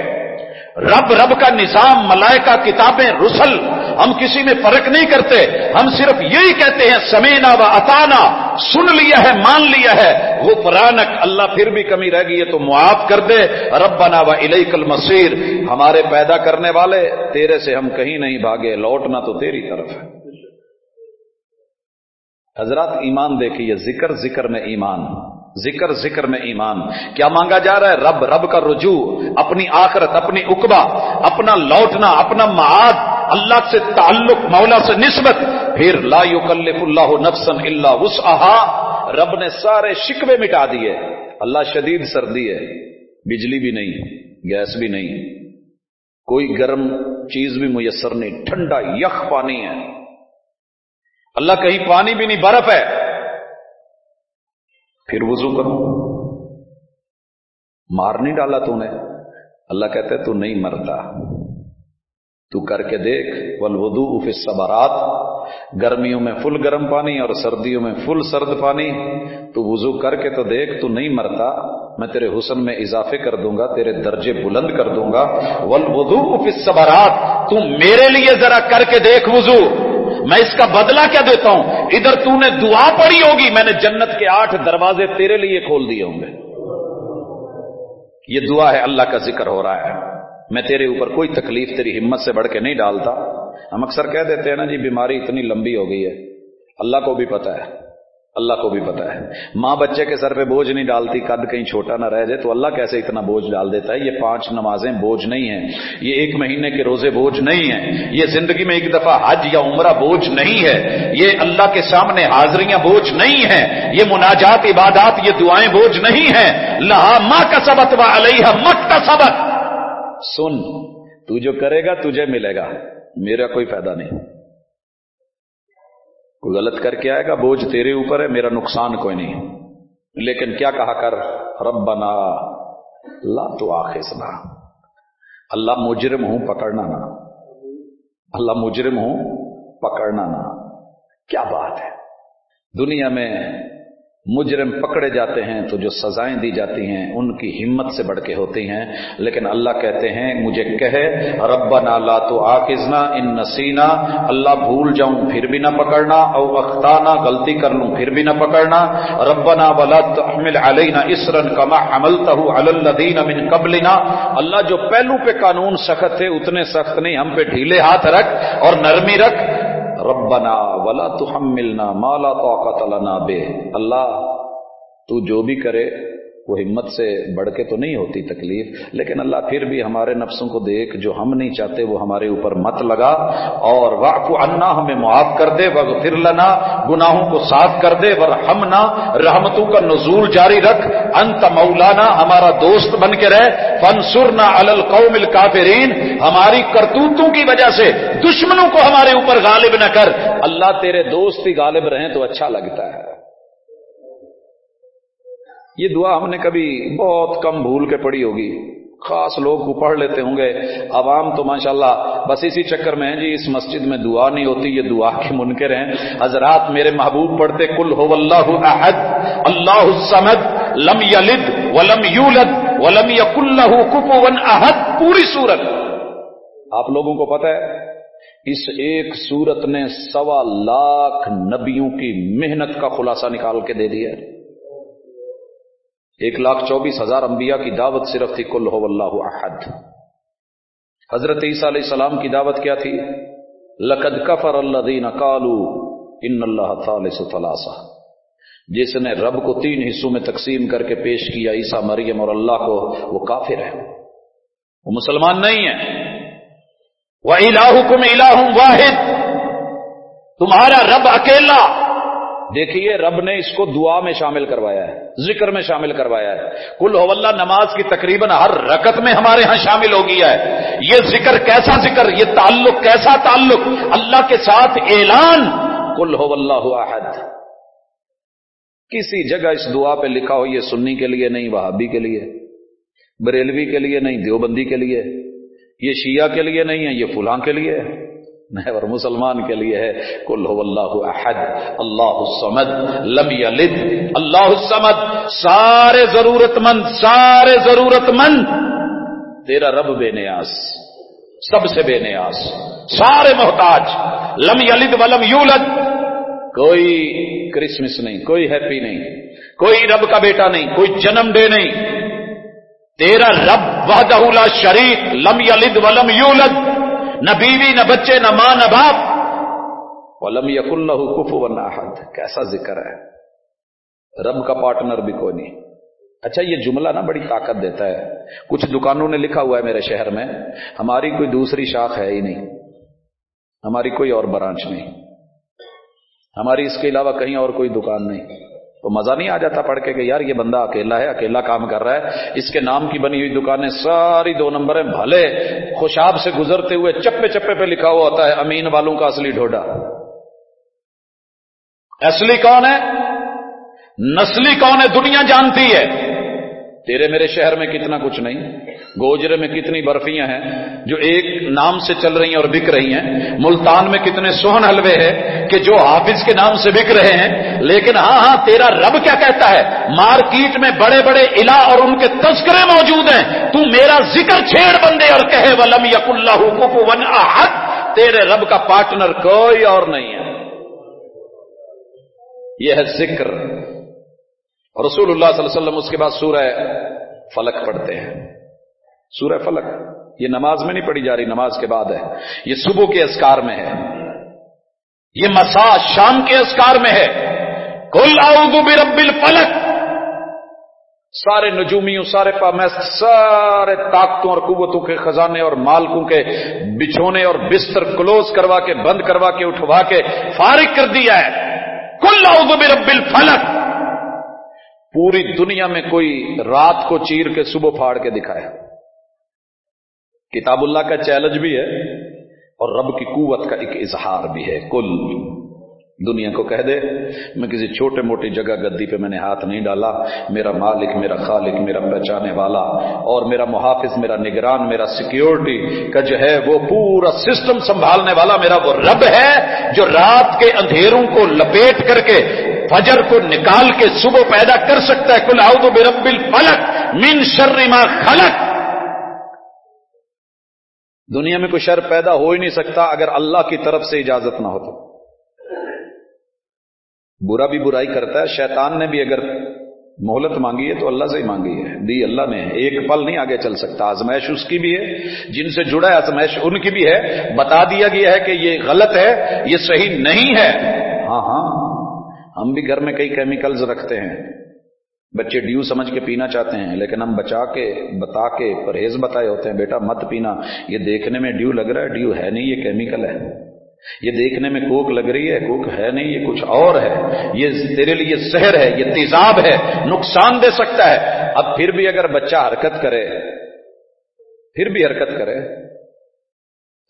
رب رب کا نظام، ملائکہ، کتابیں، رسل ہم کسی میں فرق نہیں کرتے، ہم صرف یہی کہتے ہیں، سمینا و اتانا سن لیا ہے، مان لیا ہے۔ وہ پرانک اللہ پھر بھی کمی رہ گئی ہے تو معاف کر دے۔ ربنا و الیک المصیر۔ ہمارے پیدا کرنے والے، تیرے سے ہم کہیں نہیں بھاگے، لوٹنا تو تیری طرف ہے۔ حضرات، ایمان دیکھیے، ذکر ذکر میں ایمان۔ ذکر ذکر میں ایمان۔ کیا مانگا جا رہا ہے؟ رب رب کا رجوع، اپنی آخرت، اپنی اقبا، اپنا لوٹنا، اپنا معاد اللہ سے تعلق، مولا سے نسبت، پھر لا یکلف اللہ نفسن اللہ اس رب نے سارے شکوے مٹا دیے، اللہ شدید سردی ہے بجلی بھی نہیں، گیس بھی نہیں، کوئی گرم چیز بھی میسر نہیں، ٹھنڈا یخ پانی ہے۔ اللہ کہیں پانی بھی نہیں، برف ہے۔ پھر وضو کرو۔ مار نہیں ڈالا تو نے۔ اللہ کہتے تو نہیں مرتا۔ تو کر کے دیکھ ول ودو سبارات گرمیوں میں فل گرم پانی اور سردیوں میں فل سرد پانی۔ تو وضو کر کے تو دیکھ، تو نہیں مرتا، میں تیرے حسن میں اضافے کر دوں گا، تیرے درجے بلند کر دوں گا۔ ول ودو سبارات تو میرے لیے ذرا کر کے دیکھ وضو۔ میں اس کا بدلہ کیا دیتا ہوں؟ ادھر تو نے دعا پڑی ہوگی، میں نے جنت کے آٹھ دروازے تیرے لیے کھول دیے ہوں گے۔ یہ دعا ہے، اللہ کا ذکر ہو رہا ہے۔ میں تیرے اوپر کوئی تکلیف تیری ہمت سے بڑھ کے نہیں ڈالتا۔ ہم اکثر کہہ دیتے ہیں نا جی بیماری اتنی لمبی ہو گئی ہے۔ اللہ کو بھی پتا ہے۔ اللہ کو بھی پتا ہے۔ ماں بچے کے سر پہ بوجھ نہیں ڈالتی قد کہیں چھوٹا نہ رہ جائے، تو اللہ کیسے اتنا بوجھ ڈال دیتا ہے؟ یہ پانچ نمازیں بوجھ نہیں ہیں۔ یہ ایک مہینے کے روزے بوجھ نہیں ہیں۔ یہ زندگی میں ایک دفعہ حج یا عمرہ بوجھ نہیں ہے۔ یہ اللہ کے سامنے حاضریاں بوجھ نہیں ہیں۔ یہ مناجات، عبادات، یہ دعائیں بوجھ نہیں ہیں۔ لہا ماں کا سبق و علیہ مت کا سبق سن، تو جو کرے گا تجھے ملے گا، میرا کوئی فائدہ نہیں۔ کوئی غلط کر کے آئے گا، بوجھ تیرے اوپر ہے، میرا نقصان کوئی نہیں۔ لیکن کیا کہا کر؟ ربنا لا تو آخنا اللہ مجرم ہوں، پکڑنا نا اللہ مجرم ہوں، پکڑنا نا کیا بات ہے؟ دنیا میں مجرم پکڑے جاتے ہیں تو جو سزائیں دی جاتی ہیں ان کی ہمت سے بڑھ کے ہوتی ہیں۔ لیکن اللہ کہتے ہیں، مجھے کہے، ربنا لا تو آکزنا ان نسینا۔ اللہ بھول جاؤں، پھر بھی نہ پکڑنا۔ او اختانا غلطی کر لوں، پھر بھی نہ پکڑنا۔ ربنا ولا تحمل علینا اسرن کما عملتہ علی الذین من قبلنا۔ اللہ جو پہلو پہ قانون سخت ہے، اتنے سخت نہیں۔ ہم پہ ڈھیلے ہاتھ رکھ اور نرمی رکھ۔ ربنا ولا تحملنا ما لا طاقت لنا بے اللہ تو جو بھی کرے وہ ہمت سے بڑھ کے تو نہیں ہوتی تکلیف، لیکن اللہ پھر بھی ہمارے نفسوں کو دیکھ، جو ہم نہیں چاہتے، وہ ہمارے اوپر مت لگا، اور واقع انا ہمیں معاف کر دے وہ لنا، گناہوں کو صاف کر دے ور ہم رحمتوں کا نزول جاری رکھ، انت مولانا، ہمارا دوست بن کے رہے فنسر نہ القوم الکافرین، ہماری کرتوتوں کی وجہ سے، دشمنوں کو ہمارے اوپر غالب نہ کر۔ اللہ تیرے دوست ہی غالب رہیں تو اچھا لگتا ہے۔ یہ دعا ہم نے کبھی بہت کم بھول کے پڑھی ہوگی۔ خاص لوگ کو پڑھ لیتے ہوں گے۔ عوام تو ماشاءاللہ بس اسی چکر میں ہیں جی اس مسجد میں دعا نہیں ہوتی، یہ دعا کے منکر ہیں۔ حضرات میرے محبوب پڑھتے کل ہو اللہ احد، اللہ السمد لم یلد ولم یولد ولم یق اللہ احد۔ پوری صورت۔ آپ لوگوں کو پتہ ہے، اس ایک صورت نے سوا لاکھ نبیوں کی محنت کا خلاصہ نکال کے دے دیا ہے۔ ایک لاکھ چوبیس ہزار انبیاء کی دعوت صرف تھی کل ہو اللہ احد. حضرت عیسیٰ علیہ السلام کی دعوت کیا تھی؟ لقد کفر اللہ دین کالو ان اللہ ثالث ثلاثہ. جس نے رب کو تین حصوں میں تقسیم کر کے پیش کیا، عیسیٰ، مریم اور اللہ کو، وہ کافر ہے. وہ مسلمان نہیں ہے. وہ الہکم الہ واحد. تمہارا رب اکیلا دیکھیے، رب نے اس کو دعا میں شامل کروایا ہے، ذکر میں شامل کروایا ہے۔ کل ہو اللہ، نماز کی تقریباً ہر رکت میں ہمارے ہاں شامل ہو گیا ہے۔ یہ ذکر کیسا ذکر؟ یہ تعلق کیسا تعلق؟ اللہ کے ساتھ اعلان۔ کل ہو اللہ احد۔ کسی جگہ اس دعا پہ لکھا ہو، یہ سنی کے لیے نہیں، وہابی کے لیے، بریلوی کے لیے نہیں، دیوبندی کے لیے، یہ شیعہ کے لیے نہیں ہے، یہ فلاں کے لیے ہے۔ اور مسلمان کے لیے ہے۔ کل ہو اللہ احد، اللہ السمد لم یلد، اللہ السمد سارے ضرورت مند، سارے ضرورت مند۔ تیرا رب بے نیاز، سب سے بے نیاز، سارے محتاج، لم یلد ولم یولد۔ کوئی کرسمس نہیں، کوئی ہیپی نہیں، کوئی رب کا بیٹا نہیں، کوئی جنم ڈے نہیں۔ تیرا رب وحدہ لا شریک، لم یلد ولم یولد۔ نہ بیوی، نہ بچے، نہ ماں، نہ باپ۔ ولم یق اللہ کف و کیسا ذکر ہے؟ رب کا پارٹنر بھی کوئی نہیں۔ اچھا یہ جملہ نا بڑی طاقت دیتا ہے۔ کچھ دکانوں نے لکھا ہوا ہے میرے شہر میں، ہماری کوئی دوسری شاخ ہے ہی نہیں۔ ہماری کوئی اور برانچ نہیں۔ ہماری اس کے علاوہ کہیں اور کوئی دکان نہیں۔ تو مزہ نہیں آ جاتا پڑھ کے کہ یار یہ بندہ اکیلا ہے، اکیلا کام کر رہا ہے۔ اس کے نام کی بنی ہوئی دکانیں ساری دو نمبر ہیں بھلے خوشاب سے گزرتے ہوئے چپے چپے پہ لکھا ہوا ہوتا ہے، امین والوں کا اصلی ڈھوڈا۔ اصلی کون ہے؟ نسلی کون ہے؟ دنیا جانتی ہے۔ تیرے میرے شہر میں کتنا کچھ نہیں، گوجرے میں کتنی برفیاں ہیں، جو ایک نام سے چل رہی ہیں اور بک رہی ہیں۔ ملتان میں کتنے سوہن حلوے ہیں کہ جو حافظ کے نام سے بک رہے ہیں۔ لیکن ہاں ہاں تیرا رب کیا کہتا ہے؟ مارکیٹ میں بڑے بڑے علا اور ان کے تذکرے موجود ہیں۔ تو میرا ذکر چھیڑ بندے اور کہے، ولم یق اللہ ون احد تیرے رب کا پارٹنر کوئی اور نہیں ہے۔ یہ ہے ذکر۔ رسول اللہ صلی اللہ علیہ وسلم اس کے بعد سورہ فلک پڑھتے ہیں۔ سورہ فلک یہ نماز میں نہیں پڑھی جا رہی، نماز کے بعد ہے۔ یہ صبح کے اسکار میں ہے۔ یہ مسا شام کے اسکار میں ہے۔ کل اعوذ برب الفلک سارے نجومیوں، سارے پامست سارے طاقتوں اور قوتوں کے خزانے اور مالکوں کے بچھونے اور بستر کلوز کروا کے، بند کروا کے، اٹھوا کے فارغ کر دیا ہے۔ کل اعوذ برب الفلک پوری دنیا میں کوئی رات کو چیر کے صبح پھاڑ کے دکھایا۔ کتاب اللہ کا چیلنج بھی ہے اور رب کی قوت کا ایک اظہار بھی ہے۔ کل دنیا کو کہہ دے، میں کسی چھوٹے موٹی جگہ گدی پہ میں نے ہاتھ نہیں ڈالا۔ میرا مالک، میرا خالق، میرا پہچانے والا اور میرا محافظ، میرا نگران، میرا سیکیورٹی کا جو ہے وہ پورا سسٹم سنبھالنے والا میرا وہ رب ہے جو رات کے اندھیروں کو لپیٹ کر کے فجر کو نکال کے صبح پیدا کر سکتا ہے. کل آؤ برب الفلک من شر ما خلق. دنیا میں کوئی شر پیدا ہو ہی نہیں سکتا اگر اللہ کی طرف سے اجازت نہ ہو تو. برا بھی برائی کرتا ہے. شیطان نے بھی اگر مہلت مانگی ہے تو اللہ سے ہی مانگی ہے. دی اللہ نے. ایک پل نہیں آگے چل سکتا. آزمائش اس کی بھی ہے. جن سے جڑا ہے آزمائش ان کی بھی ہے. بتا دیا گیا ہے کہ یہ غلط ہے. یہ صحیح نہیں ہے. ہاں ہاں. ہم بھی گھر میں کئی کیمیکلز رکھتے ہیں۔ بچے ڈیو سمجھ کے پینا چاہتے ہیں، لیکن ہم بچا کے، بتا کے پرہیز بتائے ہوتے ہیں، بیٹا مت پینا۔ یہ دیکھنے میں ڈیو لگ رہا ہے، ڈیو ہے نہیں، یہ کیمیکل ہے۔ یہ دیکھنے میں کوک لگ رہی ہے، کوک ہے نہیں، یہ کچھ اور ہے۔ یہ تیرے لیے زہر ہے، یہ تیزاب ہے، نقصان دے سکتا ہے۔ اب پھر بھی اگر بچہ حرکت کرے، پھر بھی حرکت کرے،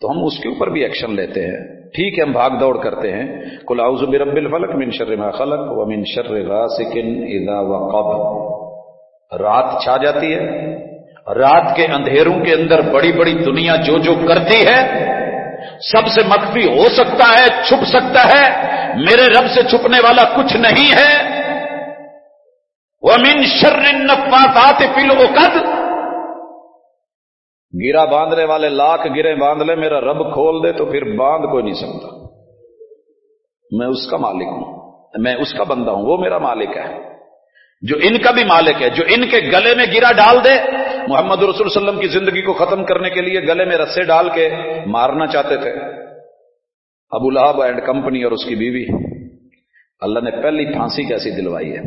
تو ہم اس کے اوپر بھی ایکشن لیتے ہیں۔ ٹھیک ہے، ہم بھاگ دوڑ کرتے ہیں۔ کل اعوذ برب الفلق من شر ما خلق و من شر غاسق اذا وقب۔ رات چھا جاتی ہے۔ رات کے اندھیروں کے اندر بڑی بڑی دنیا جو جو کرتی ہے، سب سے مخفی ہو سکتا ہے، چھپ سکتا ہے۔ میرے رب سے چھپنے والا کچھ نہیں ہے۔ وہ من شرنفات پل او گرا باندھنے والے لاکھ گرے باندھ لے، میرا رب کھول دے تو پھر باندھ کوئی نہیں سکتا۔ میں اس کا مالک ہوں، میں اس کا بندہ ہوں، وہ میرا مالک ہے۔ جو ان کا بھی مالک ہے، جو ان کے گلے میں گرا ڈال دے، محمد رسول وسلم کی زندگی کو ختم کرنے کے لیے گلے میں رسے ڈال کے مارنا چاہتے تھے۔ ابو لہب اینڈ کمپنی اور اس کی بیوی۔ اللہ نے پہلی پھانسی کیسی دلوائی ہے؟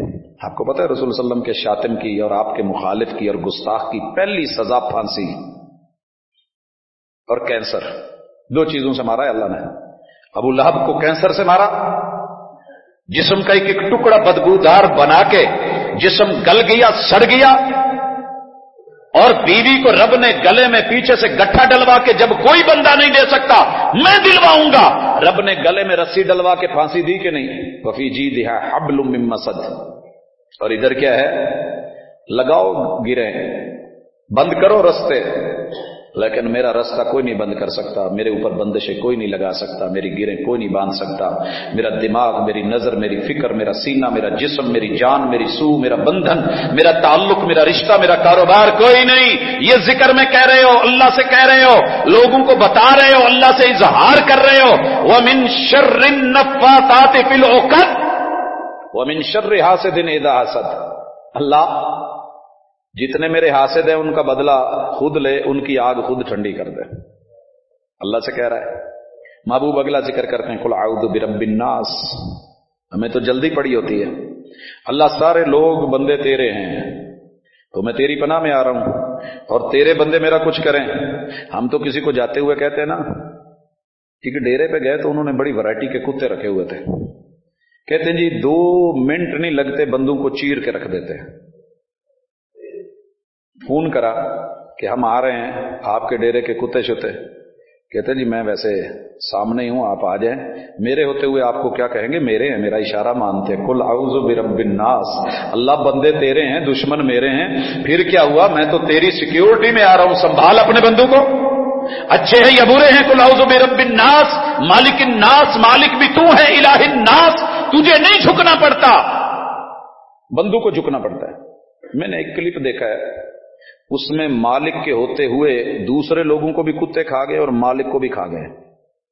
آپ کو پتا ہے، رسول وسلم کے شاطم کی اور آپ کے مخالف کی اور گستاخ کی پہلی سزا پھانسی۔ اور کینسر۔ دو چیزوں سے مارا ہے اللہ نے۔ ابو لہب کو کینسر سے مارا۔ جسم کا ایک ایک ٹکڑا بدبودار بنا کے جسم گل گیا، سڑ گیا۔ اور بیوی کو رب نے گلے میں پیچھے سے گٹھا ڈلوا کے جب کوئی بندہ نہیں دے سکتا، میں دلواؤں گا۔ رب نے گلے میں رسی ڈلوا کے پھانسی دی کہ نہیں؟ وفی جی دیا حبل مسد۔ اور ادھر کیا ہے؟ لگاؤ گرے۔ بند کرو رستے۔ لیکن میرا رستہ کوئی نہیں بند کر سکتا، میرے اوپر بندشیں کوئی نہیں لگا سکتا، میری گریں کوئی نہیں باندھ سکتا۔ میرا دماغ، میری نظر، میری فکر، میرا سینہ، میرا جسم، میری جان، میری سو، میرا بندھن، میرا تعلق، میرا رشتہ، میرا کاروبار، کوئی نہیں۔ یہ ذکر میں کہہ رہے ہو، اللہ سے کہہ رہے ہو، لوگوں کو بتا رہے ہو، اللہ سے اظہار کر رہے ہو۔ وہ من شر نفاثات فی وہ من شر حاسد اذا حسد۔ اللہ جتنے میرے حاسد ہیں، ان کا بدلہ خود لے، ان کی آگ خود ٹھنڈی کر دے۔ اللہ سے کہہ رہا ہے۔ محبوب اگلا ذکر کرتے ہیں کل آؤد برب الناس۔ ہمیں تو جلدی پڑی ہوتی ہے۔ اللہ سارے لوگ بندے تیرے ہیں۔ تو میں تیری پناہ میں آ رہا ہوں۔ اور تیرے بندے میرا کچھ کریں۔ ہم تو کسی کو جاتے ہوئے کہتے ہیں نا۔ کیونکہ ڈیرے پہ گئے تو انہوں نے بڑی ورائٹی کے کتے رکھے ہوئے تھے۔ کہتے ہیں جی دو منٹ نہیں لگتے بندوں کو چیر کے رکھ دیتے۔ فون کرا کہ ہم آ رہے ہیں، آپ کے ڈیرے کے کتے شتے۔ کہتے جی میں ویسے سامنے ہی ہوں، آپ آ جائیں۔ میرے ہوتے ہوئے آپ کو کیا کہیں گے؟ میرے ہیں، میرا اشارہ مانتے۔ کل اعوذ برب الناس۔ اللہ بندے تیرے ہیں، دشمن میرے ہیں۔ پھر کیا ہوا؟ میں تو تیری سیکیورٹی میں آ رہا ہوں، سنبھال اپنے بندوں کو۔ اچھے ہیں یا برے ہیں؟ کل اعوذ برب الناس۔ مالک الناس، مالک بھی تو ہے الہ الناس۔ تجھے نہیں جھکنا پڑتا۔ بندوں کو جھکنا پڑتا ہے۔ میں نے ایک کلپ دیکھا ہے۔ اس میں مالک کے ہوتے ہوئے دوسرے لوگوں کو بھی کتے کھا گئے اور مالک کو بھی کھا گئے۔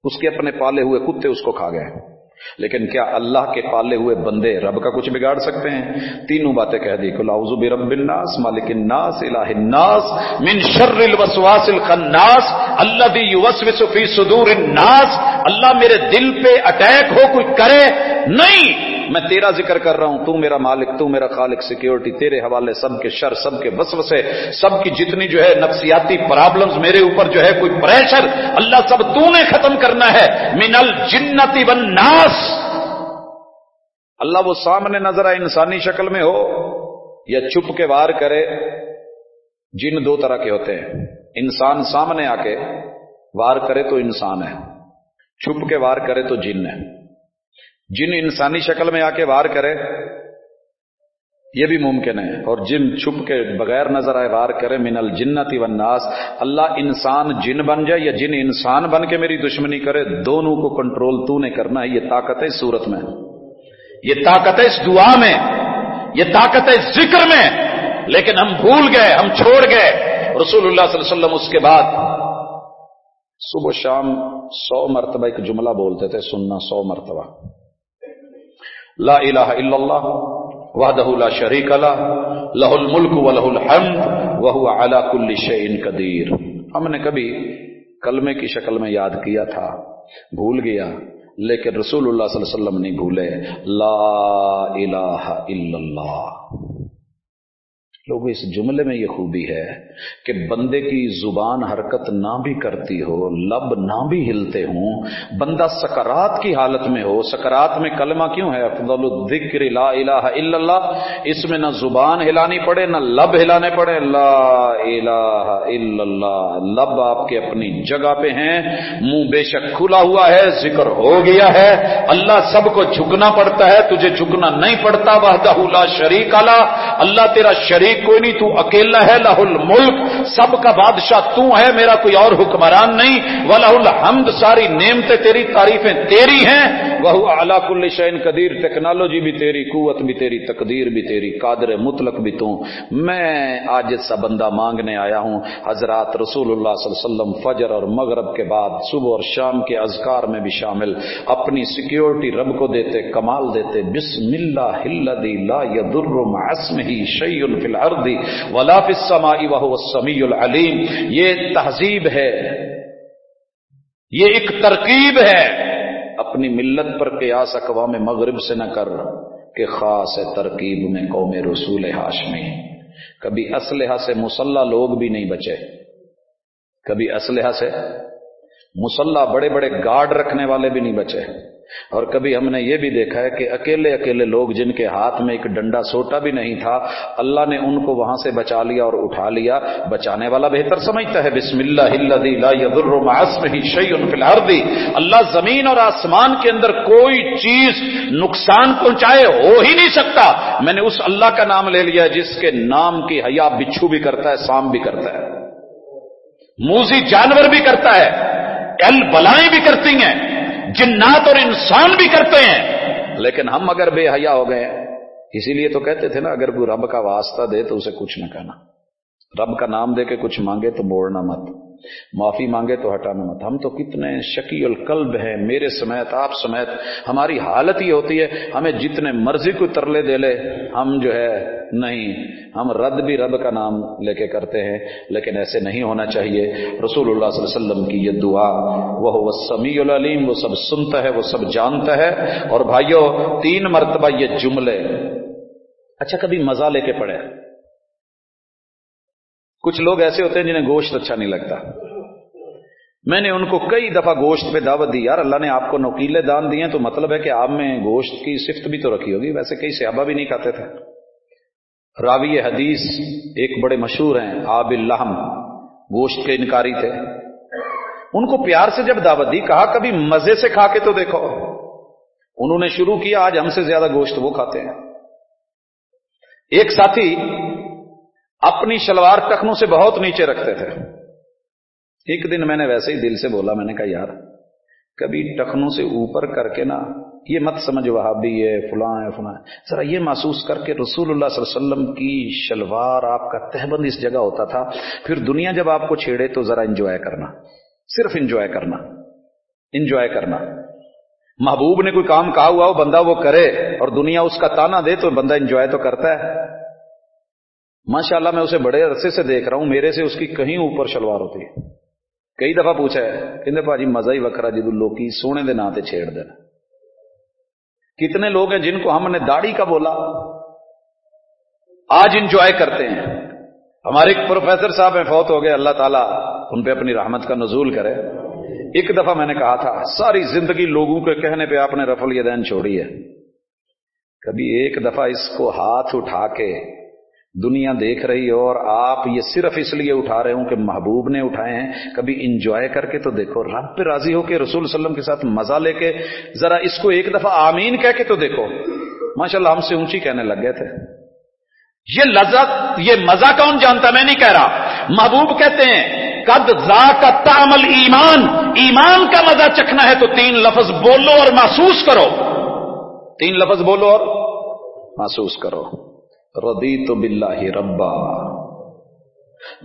اس کے اپنے پالے ہوئے کتے اس کو کھا گئے۔ لیکن کیا اللہ کے پالے ہوئے بندے رب کا کچھ بگاڑ سکتے ہیں؟ تینوں باتیں کہہ دی کلاؤز برب الناس، مالک الناس، الہ الناس، من شر الوسواس الخناس اللہ دی یوسوس فی صدور الناس۔ اللہ میرے دل پہ اٹیک ہو، کوئی کرے؟ نہیں! میں تیرا ذکر کر رہا ہوں، تو میرا مالک، تو میرا خالق سیکیورٹی تیرے حوالے سب کے شر، سب کے وسوسے، سب کی جتنی جو ہے نفسیاتی پرابلمز میرے اوپر جو ہے کوئی پریشر اللہ سب تو نے ختم کرنا ہے۔ من الجنتی والناس۔ اللہ وہ سامنے نظر آئے، انسانی شکل میں ہو یا چھپ کے وار کرے، جن دو طرح کے ہوتے ہیں۔ انسان سامنے آ کے وار کرے تو انسان ہے، چھپ کے وار کرے تو جن ہے۔ جن انسانی شکل میں آ کے وار کرے، یہ بھی ممکن ہے۔ اور جن چھپ کے بغیر نظر آئے وار کرے، من الجنتی والناس، اللہ انسان جن بن جائے یا جن انسان بن کے میری دشمنی کرے، دونوں کو کنٹرول تو نے کرنا ہے۔ یہ طاقت ہے اس صورت میں یہ طاقت ہے اس دعا میں، یہ طاقت ہے اس ذکر میں۔ لیکن ہم بھول گئے، ہم چھوڑ گئے۔ رسول اللہ صلی اللہ علیہ وسلم اس کے بعد صبح شام سو مرتبہ ایک جملہ بولتے تھے، سننا سو مرتبہ۔ لا الہ الا اللہ وحدہ لا شریک له لہ الملک و لہ الحمد وہو علا کل شيء قدیر ہم نے کبھی کلمے کی شکل میں یاد کیا تھا، بھول گیا، لیکن رسول اللہ صلی اللہ علیہ وسلم نہیں بھولے، لا الہ الا اللہ۔ لوگ اس جملے میں یہ خوبی ہے کہ بندے کی زبان حرکت نہ بھی کرتی ہو، لب نہ بھی ہلتے ہوں، بندہ سکرات کی حالت میں ہو، سکرات میں کلمہ کیوں ہے؟ افضل الذکر لا الہ الا اللہ، اس میں نہ زبان ہلانی پڑے، نہ لب ہلانے پڑے۔ لا الہ الا اللہ، لب آپ کے اپنی جگہ پہ ہیں، منہ بے شک کھلا ہوا ہے، ذکر ہو گیا ہے۔ اللہ سب کو جھکنا پڑتا ہے، تجھے جھکنا نہیں پڑتا، وحدہ لا شریک اللہ اللہ تیرا شریک شریک کوئی نہیں، تو اکیلا ہے لہ الملک، سب کا بادشاہ تو ہے، میرا کوئی اور حکمران نہیں۔ وہ الحمد، ساری نعمتیں تیری، تعریفیں تیری ہیں۔ وہ اعلیٰ کل شین قدیر، ٹیکنالوجی بھی تیری، قوت بھی تیری، تقدیر بھی تیری، قادر مطلق بھی تو۔ میں آج سا بندہ مانگنے آیا ہوں، حضرات رسول اللہ صلی اللہ علیہ وسلم فجر اور مغرب کے بعد، صبح اور شام کے اذکار میں بھی شامل۔ اپنی سیکیورٹی رب کو دیتے، کمال دیتے بسم اللہ ہلدی لا یدر معصمہ شیء فی الارض ولا فی السماء وهو السمیع العلیم۔ یہ تہذیب ہے، یہ ایک ترکیب ہے۔ اپنی ملت پر قیاس اقوام مغرب سے نہ کر کہ خاص ہے ترکیب میں قوم رسول ہاشمی کبھی اسلحہ سے مسلح لوگ بھی نہیں بچے۔ کبھی اسلحہ سے مسلح بڑے بڑے گارڈ رکھنے والے بھی نہیں بچے اور کبھی ہم نے یہ بھی دیکھا ہے کہ اکیلے اکیلے لوگ جن کے ہاتھ میں ایک ڈنڈا سوٹا بھی نہیں تھا، اللہ نے ان کو وہاں سے بچا لیا اور اٹھا لیا۔ بچانے والا بہتر سمجھتا ہے بسم اللہ اللہ اللہ زمین اور آسمان کے اندر کوئی چیز نقصان پہنچائے ہو ہی نہیں سکتا۔ میں نے اس اللہ کا نام لے لیا جس کے نام کی حیا بچھو بھی کرتا ہے سام بھی کرتا ہے۔ موزی جانور بھی کرتا ہے۔ البلائیں بھی کرتی ہیں، جنات اور انسان بھی کرتے ہیں۔ لیکن ہم اگر بے حیا ہو گئے، اسی لیے تو کہتے تھے نا، اگر کوئی رب کا واسطہ دے تو اسے کچھ نہ کہنا۔ رب کا نام دے کے کچھ مانگے تو موڑنا مت۔ معافی مانگے تو ہٹانا مت۔ ہم تو کتنے شکی القلب ہیں، میرے سمیت، آپ سمیت۔ ہماری حالت یہ ہوتی ہے، ہمیں جتنے مرضی کو ترلے دے لے، ہم جو ہے نہیں۔ ہم رد بھی رب کا نام لے کے کرتے ہیں، لیکن ایسے نہیں ہونا چاہیے۔ رسول اللہ صلی اللہ علیہ وسلم کی یہ دعا وہ سمیع العلیم، وہ سب سنتا ہے، وہ سب جانتا ہے۔ اور بھائیو، تین مرتبہ یہ جملے۔ اچھا کبھی مزہ لے کے پڑے کچھ لوگ ایسے ہوتے ہیں جنہیں گوشت اچھا نہیں لگتا۔ میں نے ان کو کئی دفعہ گوشت پہ دعوت دی، یار، اللہ نے آپ کو نوکیلے دان دیے تو مطلب ہے کہ آپ میں گوشت کی صفت بھی تو رکھی ہوگی۔ ویسے کئی صحابہ بھی نہیں کھاتے تھے۔ راوی حدیث ایک بڑے مشہور ہیں آب اللہ گوشت کے انکاری تھے۔ ان کو پیار سے جب دعوت دی، کہا، کبھی مزے سے کھا کے تو دیکھو۔ انہوں نے شروع کیا، آج ہم سے زیادہ گوشت وہ کھاتے ہیں۔ ایک ساتھی اپنی شلوار ٹخنوں سے بہت نیچے رکھتے تھے۔ ایک دن میں نے ویسے ہی دل سے بولا، میں نے کہا، یار، کبھی ٹخنوں سے اوپر کر کے نا، یہ مت سمجھ وہابی ہے فلاں ہے، فلاں ذرا یہ محسوس کر کے رسول اللہ صلی اللہ علیہ وسلم کی شلوار آپ کا تہبند اس جگہ ہوتا تھا۔ پھر دنیا جب آپ کو چھیڑے تو ذرا انجوائے کرنا، صرف انجوائے کرنا انجوائے کرنا۔ محبوب نے کوئی کام کہا ہوا ہو، بندہ وہ کرے اور دنیا اس کا تانا دے تو بندہ انجوائے تو کرتا ہے۔ ماشاءاللہ میں اسے بڑے عرصے سے دیکھ رہا ہوں، میرے سے اس کی کہیں اوپر شلوار ہوتی ہے۔ کئی دفعہ پوچھا ہے کہ پاجی مزہ ہی وکرا جدو لوکی سونے دے ناتے چھیڑ دینا کتنے لوگ ہیں جن کو ہم نے داڑھی کا بولا۔ آج انجوائے کرتے ہیں۔ ہمارے ایک پروفیسر صاحب ہیں، فوت ہو گئے۔ اللہ تعالیٰ ان پہ اپنی رحمت کا نزول کرے۔ ایک دفعہ میں نے کہا تھا، ساری زندگی لوگوں کے کہنے پہ آپ نے رفل یہ دین چھوڑی ہے۔ کبھی ایک دفعہ اس کو ہاتھ اٹھا کے دنیا دیکھ رہی ہو اور آپ یہ صرف اس لیے اٹھا رہے ہوں کہ محبوب نے اٹھائے ہیں، کبھی انجوائے کر کے تو دیکھو، رب پہ راضی ہو کے رسول صلی اللہ علیہ وسلم کے ساتھ مزہ لے کے ذرا اس کو ایک دفعہ آمین کہہ کے تو دیکھو۔ ماشاءاللہ ہم سے اونچی کہنے لگ گئے تھے۔ یہ لذت، یہ مزہ کون جانتا میں نہیں کہہ رہا۔ محبوب کہتے ہیں، قد زا کا تامل ایمان ایمان کا مزہ چکھنا ہے تو تین لفظ بولو اور محسوس کرو۔ تین لفظ بولو اور محسوس کرو۔ ردی تو ہی ربا.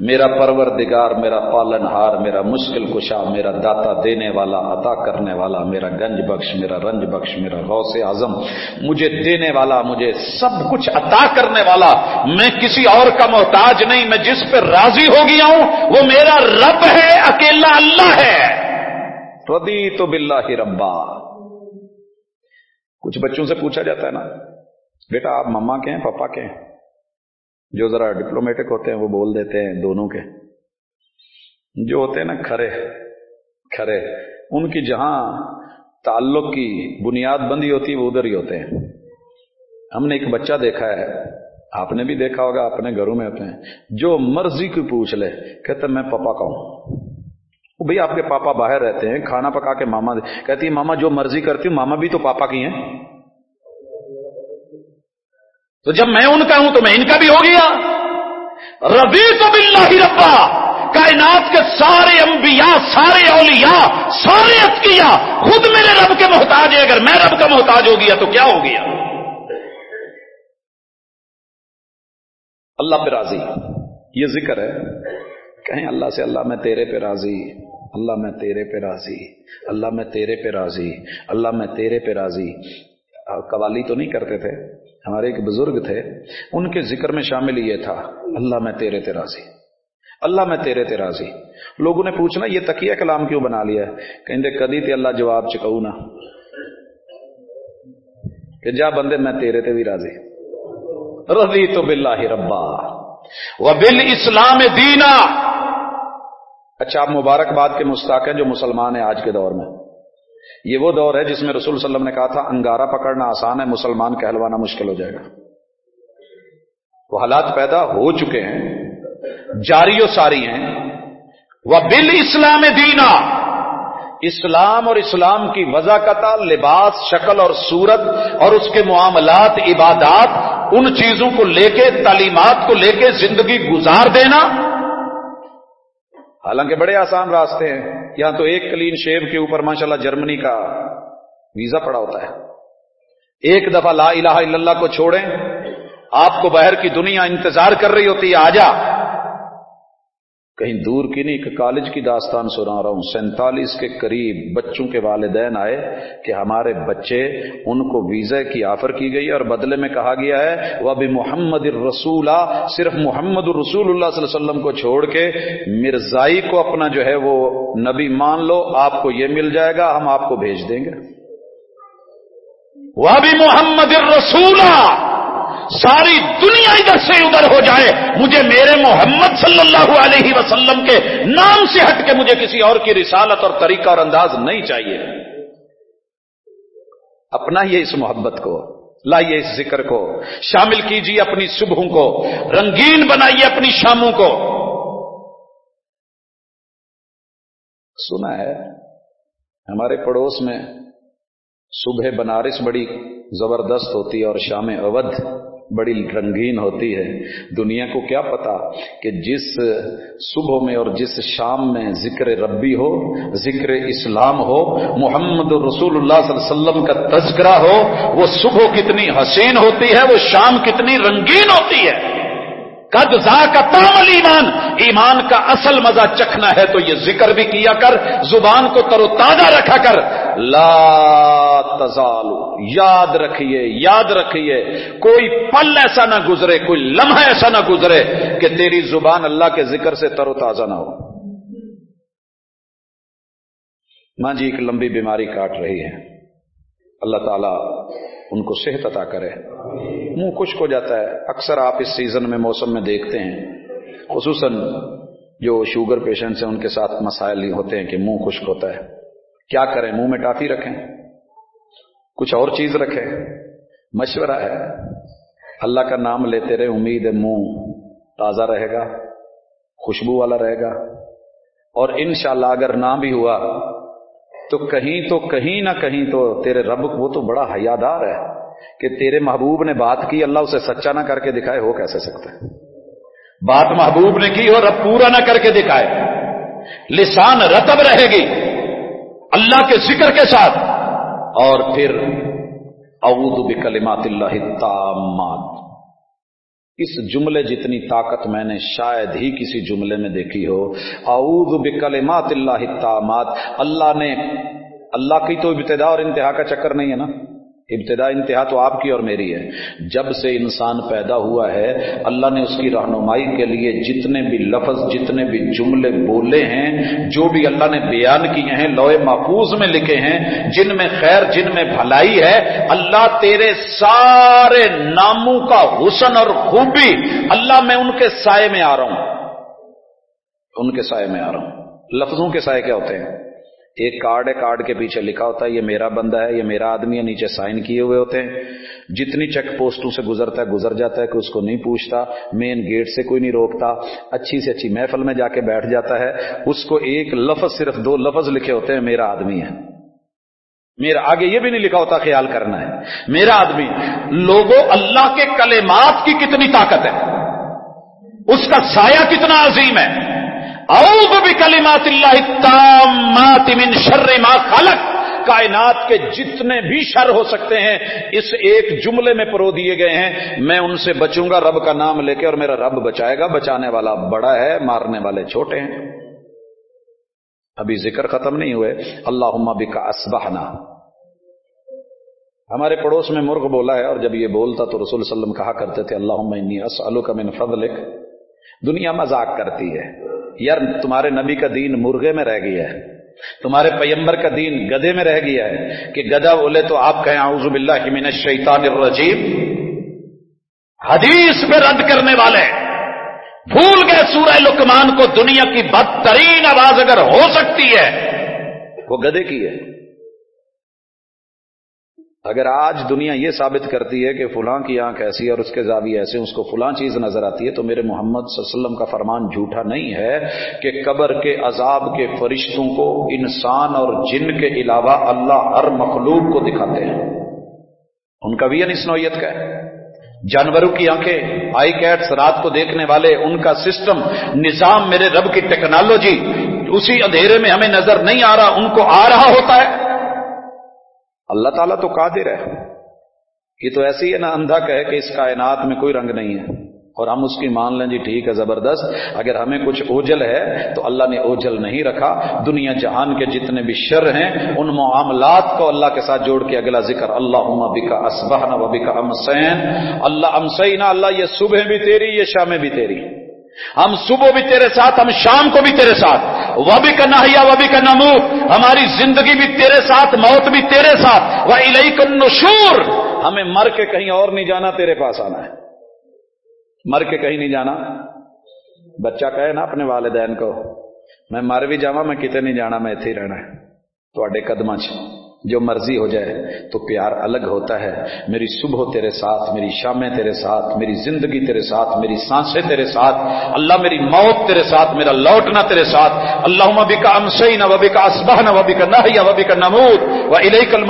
میرا پروردگار، میرا پالن ہار میرا مشکل کشا، میرا داتا دینے والا، عطا کرنے والا، میرا گنج بخش، میرا رنج بخش، میرا غوث اعظم، مجھے دینے والا، مجھے سب کچھ عطا کرنے والا، میں کسی اور کا محتاج نہیں، میں جس پہ راضی ہو گیا ہوں، وہ میرا رب ہے، اکیلا اللہ ہے. ردی تو بلّہ ربا. کچھ بچوں سے پوچھا جاتا ہے نا بیٹا، آپ مما کے ہیں، پاپا کے ہیں؟ جو ذرا ڈپلومیٹک ہوتے ہیں، وہ بول دیتے ہیں دونوں کے۔ جو ہوتے ہیں نا، کھرے کھرے۔ ان کی جہاں تعلق کی بنیاد بندی ہوتی ہے وہ ادھر ہی ہوتے ہیں۔ ہم نے ایک بچہ دیکھا ہے، آپ نے بھی دیکھا ہوگا، اپنے گھروں میں ہوتے ہیں۔ جو مرضی کی پوچھ لے کہتے میں پاپا کا ہوں۔ بھائی آپ کے پاپا باہر رہتے ہیں، کھانا پکا کے ماما دے. کہتی ہے، ماما جو مرضی کرتی ہوں، ماما بھی تو پاپا کی ہیں۔ تو جب میں ان کا ہوں تو میں ان کا بھی ہو گیا۔ ربی تو بلّہ ربا، کائنات کے سارے انبیاء، سارے اولیاء، سارے اتکیا خود میرے رب کے محتاج ہے اگر میں رب کا محتاج ہو گیا تو کیا ہو گیا؟ اللہ پہ راضی۔ یہ ذکر ہے۔ کہیں اللہ سے اللہ میں تیرے پہ راضی۔ اللہ میں تیرے پہ راضی۔ اللہ میں تیرے پہ راضی۔ اللہ میں تیرے پہ راضی۔ قوالی تو نہیں کرتے تھے؟ ہمارے ایک بزرگ تھے، ان کے ذکر میں شامل یہ تھا، اللہ میں تیرے تے راضی، اللہ میں تیرے تے راضی۔ لوگوں نے پوچھنا، یہ تکیہ کلام کیوں بنا لیا؟ ہے کہیں کدی تے اللہ جواب چکو نا۔ کہ جا بندے، میں تیرے تے بھی راضی۔ رضی تو بلّہ ربا وہ بل اسلام دینا۔ اچھا آپ مبارکباد کے مستاق ہیں جو مسلمان ہیں آج کے دور میں۔ یہ وہ دور ہے جس میں رسول صلی اللہ علیہ وسلم نے کہا تھا، انگارہ پکڑنا آسان ہے، مسلمان کہلوانا مشکل ہو جائے گا۔ وہ حالات پیدا ہو چکے ہیں، جاری و ساری ہیں۔ وہ بل اسلام دینا، اسلام اور اسلام کی وضاقت لباس، شکل اور صورت اور اس کے معاملات، عبادات، ان چیزوں کو لے کے، تعلیمات کو لے کے زندگی گزار دینا۔ حالانکہ بڑے آسان راستے ہیں۔ یہاں تو ایک کلین شیو کے اوپر ماشاءاللہ جرمنی کا ویزا پڑا ہوتا ہے۔ ایک دفعہ لا الہ الا اللہ کو چھوڑیں۔ آپ کو باہر کی دنیا انتظار کر رہی ہوتی ہے، آجا۔ کہیں دور کی نہیں، ایک کالج کی داستان سنا رہا ہوں۔ سینتالیس کے قریب بچوں کے والدین آئے کہ ہمارے بچے ان کو ویزا کی آفر کی گئی اور بدلے میں کہا گیا ہے وہ ابھی محمد الرسول، صرف محمد الرسول اللہ صلی اللہ علیہ وسلم کو چھوڑ کے مرزائی کو اپنا جو ہے وہ نبی مان لو، آپ کو یہ مل جائے گا، ہم آپ کو بھیج دیں گے۔ وہ ابھی محمد الرسول ساری دنیا ادھر سے ادھر ہو جائے، مجھے میرے محمد صلی اللہ علیہ وسلم کے نام سے ہٹ کے مجھے کسی اور کی رسالت اور طریقہ اور انداز نہیں چاہیے۔ اپنا یہ اس محبت کو، لائیے اس ذکر کو، شامل کیجیے اپنی صبحوں کو، رنگین بنائیے اپنی شاموں کو۔ سنا ہے، ہمارے پڑوس میں صبح بنارس بڑی زبردست ہوتی ہے اور شام اودھ بڑی رنگین ہوتی ہے۔ دنیا کو کیا پتا کہ جس صبح میں اور جس شام میں ذکر ربی ہو، ذکر اسلام ہو، محمد رسول اللہ صلی اللہ علیہ وسلم کا تذکرہ ہو، وہ صبح کتنی حسین ہوتی ہے، وہ شام کتنی رنگین ہوتی ہے۔ قد ذا کا تامل ایمان ایمان کا اصل مزہ چکھنا ہے تو یہ ذکر بھی کیا کر، زبان کو تر و تازہ رکھا کر۔ لا تزالو، یاد رکھیے یاد رکھیے، کوئی پل ایسا نہ گزرے، کوئی لمحہ ایسا نہ گزرے کہ تیری زبان اللہ کے ذکر سے تر و تازہ نہ ہو۔ ماں جی ایک لمبی بیماری کاٹ رہی ہے۔ اللہ تعالی ان کو صحت عطا کرے۔ منہ خشک ہو جاتا ہے۔ اکثر آپ اس سیزن میں موسم میں دیکھتے ہیں۔ خصوصاً جو شوگر پیشنٹس ہیں، ان کے ساتھ مسائل ہوتے ہیں کہ منہ خشک ہوتا ہے۔ کیا کریں؟ منہ میں ٹافی رکھیں۔ کچھ اور چیز رکھیں۔ مشورہ ہے۔ اللہ کا نام لیتے رہے، امید ہے منہ تازہ رہے گا، خوشبو والا رہے گا۔ اور انشاءاللہ اگر نہ بھی ہوا تو کہیں تو کہیں نہ کہیں تو تیرے رب وہ تو بڑا حیادار ہے کہ تیرے محبوب نے بات کی، اللہ اسے سچا نہ کر کے دکھائے، ہو کیسے سکتا ہے؟ بات محبوب نے کی اور رب پورا نہ کر کے دکھائے۔ لسان رتب رہے گی اللہ کے ذکر کے ساتھ۔ اور پھر اعوذ بکلمات اللہ تامات اس جملے جتنی طاقت میں نے شاید ہی کسی جملے میں دیکھی ہو، اعوذ بکلمات اللہ التامات، اللہ نے، اللہ کی تو ابتدا اور انتہا کا چکر نہیں ہے نا؟ ابتدا انتہا تو آپ کی اور میری ہے۔ جب سے انسان پیدا ہوا ہے، اللہ نے اس کی رہنمائی کے لیے جتنے بھی لفظ، جتنے بھی جملے بولے ہیں، جو بھی اللہ نے بیان کیے ہیں، لوہے محفوظ میں لکھے ہیں، جن میں خیر، جن میں بھلائی ہے، اللہ تیرے سارے ناموں کا حسن اور خوبی اللہ میں ان کے سائے میں آ رہا ہوں۔ ان کے سائے میں آ رہا ہوں۔ لفظوں کے سائے کیا ہوتے ہیں؟ ایک کارڈ ہے، کارڈ کے پیچھے لکھا ہوتا ہے، یہ میرا بندہ ہے، یہ میرا آدمی ہے، نیچے سائن کیے ہوئے ہوتے ہیں۔ جتنی چیک پوسٹوں سے گزرتا ہے، گزر جاتا ہے کہ اس کو نہیں پوچھتا، مین گیٹ سے کوئی نہیں روکتا۔ اچھی سے اچھی محفل میں جا کے بیٹھ جاتا ہے۔ اس کو ایک لفظ، صرف دو لفظ لکھے ہوتے ہیں، میرا آدمی ہے۔ میرا، آگے یہ بھی نہیں لکھا ہوتا خیال کرنا ہے۔ میرا آدمی لوگوں، اللہ کے کلمات کی کتنی طاقت ہے۔ اس کا سایہ کتنا عظیم ہے۔ بھی کلیمات اللہ من شر ما خلق۔ کائنات کے جتنے بھی شر ہو سکتے ہیں، اس ایک جملے میں پرو دیے گئے ہیں۔ میں ان سے بچوں گا، رب کا نام لے کے اور میرا رب بچائے گا۔ بچانے والا بڑا ہے، مارنے والے چھوٹے ہیں۔ ابھی ذکر ختم نہیں ہوئے۔ اللہ بھی کا اسبہنا ہمارے پڑوس میں مرغ بولا ہے اور جب یہ بولتا تو رسول صلی اللہ علیہ وسلم کہا کرتے تھے اللہ کا من فضلک۔ دنیا مذاق کرتی ہے۔ یار تمہارے نبی کا دین مرغے میں رہ گیا ہے۔ تمہارے پیمبر کا دین گدے میں رہ گیا ہے کہ گدا بولے تو آپ کہیں اعوذ باللہ من الشیطان الرجیم۔ حدیث میں رد کرنے والے، بھول گئے سورہ لکمان کو دنیا کی بدترین آواز اگر ہو سکتی ہے، وہ گدے کی ہے۔ اگر آج دنیا یہ ثابت کرتی ہے کہ فلاں کی آنکھ ایسی ہے اور اس کے زاوی ایسے اس کو فلاں چیز نظر آتی ہے، تو میرے محمد صلی اللہ علیہ وسلم کا فرمان جھوٹا نہیں ہے کہ قبر کے عذاب کے فرشتوں کو انسان اور جن کے علاوہ اللہ ہر مخلوق کو دکھاتے ہیں۔ ان کا بھی یعنی نوعیت کا ہے۔ جانوروں کی آنکھیں، آئی کیٹس، رات کو دیکھنے والے، ان کا سسٹم، نظام میرے رب کی ٹیکنالوجی، اسی اندھیرے میں ہمیں نظر نہیں آ رہا، ان کو آ رہا ہوتا ہے۔ اللہ تعالیٰ تو قادر ہے۔ یہ تو ایسی ہے نا، اندھا کہے کہ اس کائنات میں کوئی رنگ نہیں ہے۔ اور ہم اس کی مان لیں جی ٹھیک ہے، زبردست۔ اگر ہمیں کچھ اوجل ہے تو اللہ نے اوجل نہیں رکھا۔ دنیا جہان کے جتنے بھی شر ہیں، ان معاملات کو اللہ کے ساتھ جوڑ کے اگلا ذکر اللہ بکا اسبہ نہ بکا امسین۔ اللہ امسین اللہ، یہ صبح بھی تیری، یہ شامیں بھی تیری۔ ہم صبح بھی تیرے ساتھ، ہم شام کو بھی تیرے ساتھ۔ وہ بھی کرنا حیا وہ بھی کرنا منہ ہماری زندگی بھی تیرے ساتھ، موت بھی تیرے ساتھ. وہ الہی کن نشور ہمیں مر کے کہیں اور نہیں جانا، تیرے پاس آنا ہے. مر کے کہیں نہیں جانا. بچہ کہے نا اپنے والدین کو، میں مر بھی جاوا میں کتنے نہیں جانا، میں اتنے ہی رہنا ہے. تھوڑے قدم چ۔ جو مرضی ہو جائے تو پیار الگ ہوتا ہے۔ میری صبح تیرے ساتھ، میری شامیں تیرے ساتھ، میری زندگی تیرے ساتھ، میری سانسیں تیرے ساتھ، اللہ میری موت تیرے ساتھ، میرا لوٹنا تیرے ساتھ۔ اللہ وبی کا امسئی نہ وبی کا اسبہ نہ وبی کا نہ وبی کا نمود و علیہ کل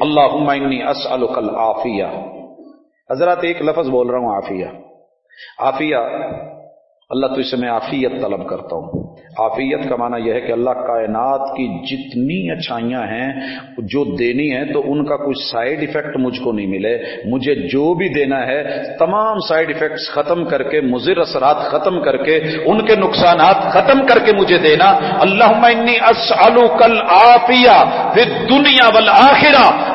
اللہ اسل آفیہ حضرات، ایک لفظ بول رہا ہوں آفیہ آفیہ اللہ تو اسے میں آفیت طلب کرتا ہوں۔ آفیت کا معنی یہ ہے کہ اللہ کائنات کی جتنی اچھائیاں ہیں جو دینی ہے تو ان کا کچھ سائیڈ ایفیکٹ مجھ کو نہیں ملے۔ مجھے جو بھی دینا ہے، تمام سائیڈ ایفیکٹس ختم کر کے، مضر اثرات ختم کر کے، ان کے نقصانات ختم کر کے مجھے دینا۔ اللہ اسلو کل آفیہ پھر دنیا بل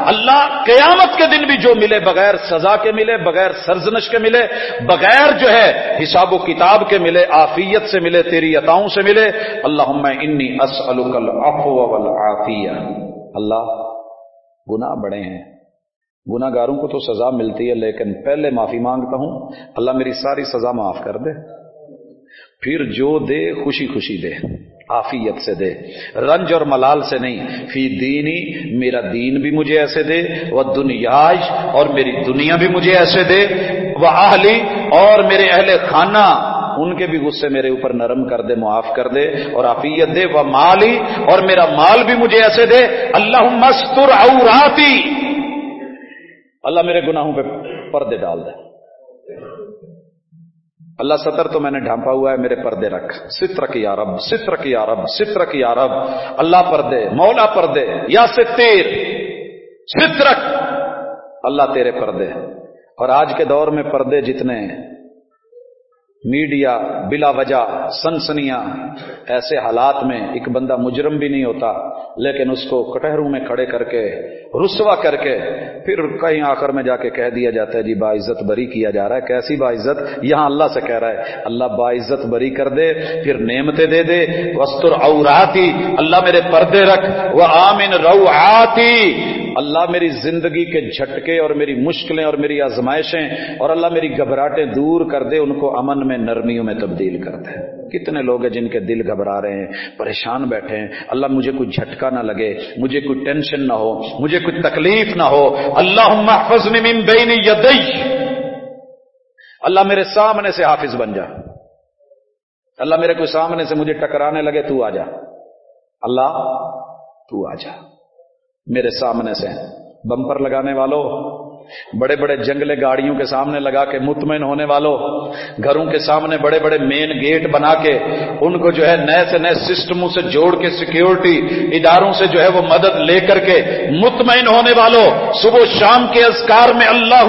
اللہ قیامت کے دن بھی جو ملے بغیر سزا کے ملے، بغیر سرزنش کے ملے، بغیر جو ہے حساب و کتاب کے ملے آفیت سے ملے، تیری عطاؤں سے ملے اللہ انی اللہ، گناہ بڑے ہیں۔ گناہ گاروں کو تو سزا ملتی ہے، لیکن پہلے معافی مانگتا ہوں۔ اللہ میری ساری سزا معاف کر دے۔ پھر جو دے، خوشی خوشی دے۔ آفیت سے دے۔ رنج اور ملال سے نہیں، فی دینی، میرا دین بھی مجھے ایسے دے وہ دنیا اور میری دنیا بھی مجھے ایسے دے وہ اہلی، اور میرے اہل خانہ، ان کے بھی غصے میرے اوپر نرم کر دے، معاف کر دے، اور آفیت دے وہ مال ہی اور میرا مال بھی مجھے ایسے دے۔ اللہ مستر اوراتی اللہ میرے گناہوں پہ پردے ڈال دے۔ اللہ ستر تو میں نے ڈھانپا ہوا ہے، میرے پردے رکھ۔ ستر کی عرب ستر کی عرب ستر کی عرب اللہ پردے مولا پردے یا ستیر۔ سترک۔ اللہ تیرے پردے۔ اور آج کے دور میں پردے جتنے ہیں میڈیا بلا وجہ سنسنیاں، ایسے حالات میں ایک بندہ مجرم بھی نہیں ہوتا، لیکن اس کو کٹہروں میں کھڑے کر کے، رسوا کر کے، پھر کہیں آخر میں جا کے کہہ دیا جاتا ہے جی باعزت بری کیا جا رہا ہے، کیسی باعزت؟ یہاں اللہ سے کہہ رہا ہے، اللہ باعزت بری کر دے، پھر نعمتیں دے دے وسطر اوراتی اللہ میرے پردے رکھ وہ آمن رو اللہ میری زندگی کے جھٹکے اور میری مشکلیں اور میری آزمائشیں اور اللہ میری گھبراہٹیں دور کر دے، ان کو امن میں نرمیوں میں تبدیل کر دے کتنے لوگ ہیں جن کے دل گھبرا رہے ہیں، پریشان بیٹھے ہیں۔ اللہ مجھے کوئی جھٹکا نہ لگے، مجھے کوئی ٹینشن نہ ہو، مجھے کوئی تکلیف نہ ہو۔ اللہ محفظ من بین یدی۔ اللہ میرے سامنے سے حافظ بن جا۔ اللہ میرے کوئی سامنے سے مجھے ٹکرانے لگے، تو آ جا۔ اللہ، تو آ جا۔ میرے سامنے سے۔ بمپر لگانے والوں بڑے بڑے جنگلے گاڑیوں کے سامنے لگا کے مطمئن ہونے والوں، گھروں کے سامنے بڑے بڑے مین گیٹ بنا کے ان کو جو ہے نئے سے نئے سسٹموں سے جوڑ کے سیکیورٹی اداروں سے جو ہے وہ مدد لے کر کے مطمئن ہونے والوں۔ صبح شام کے اذکار میں اللہ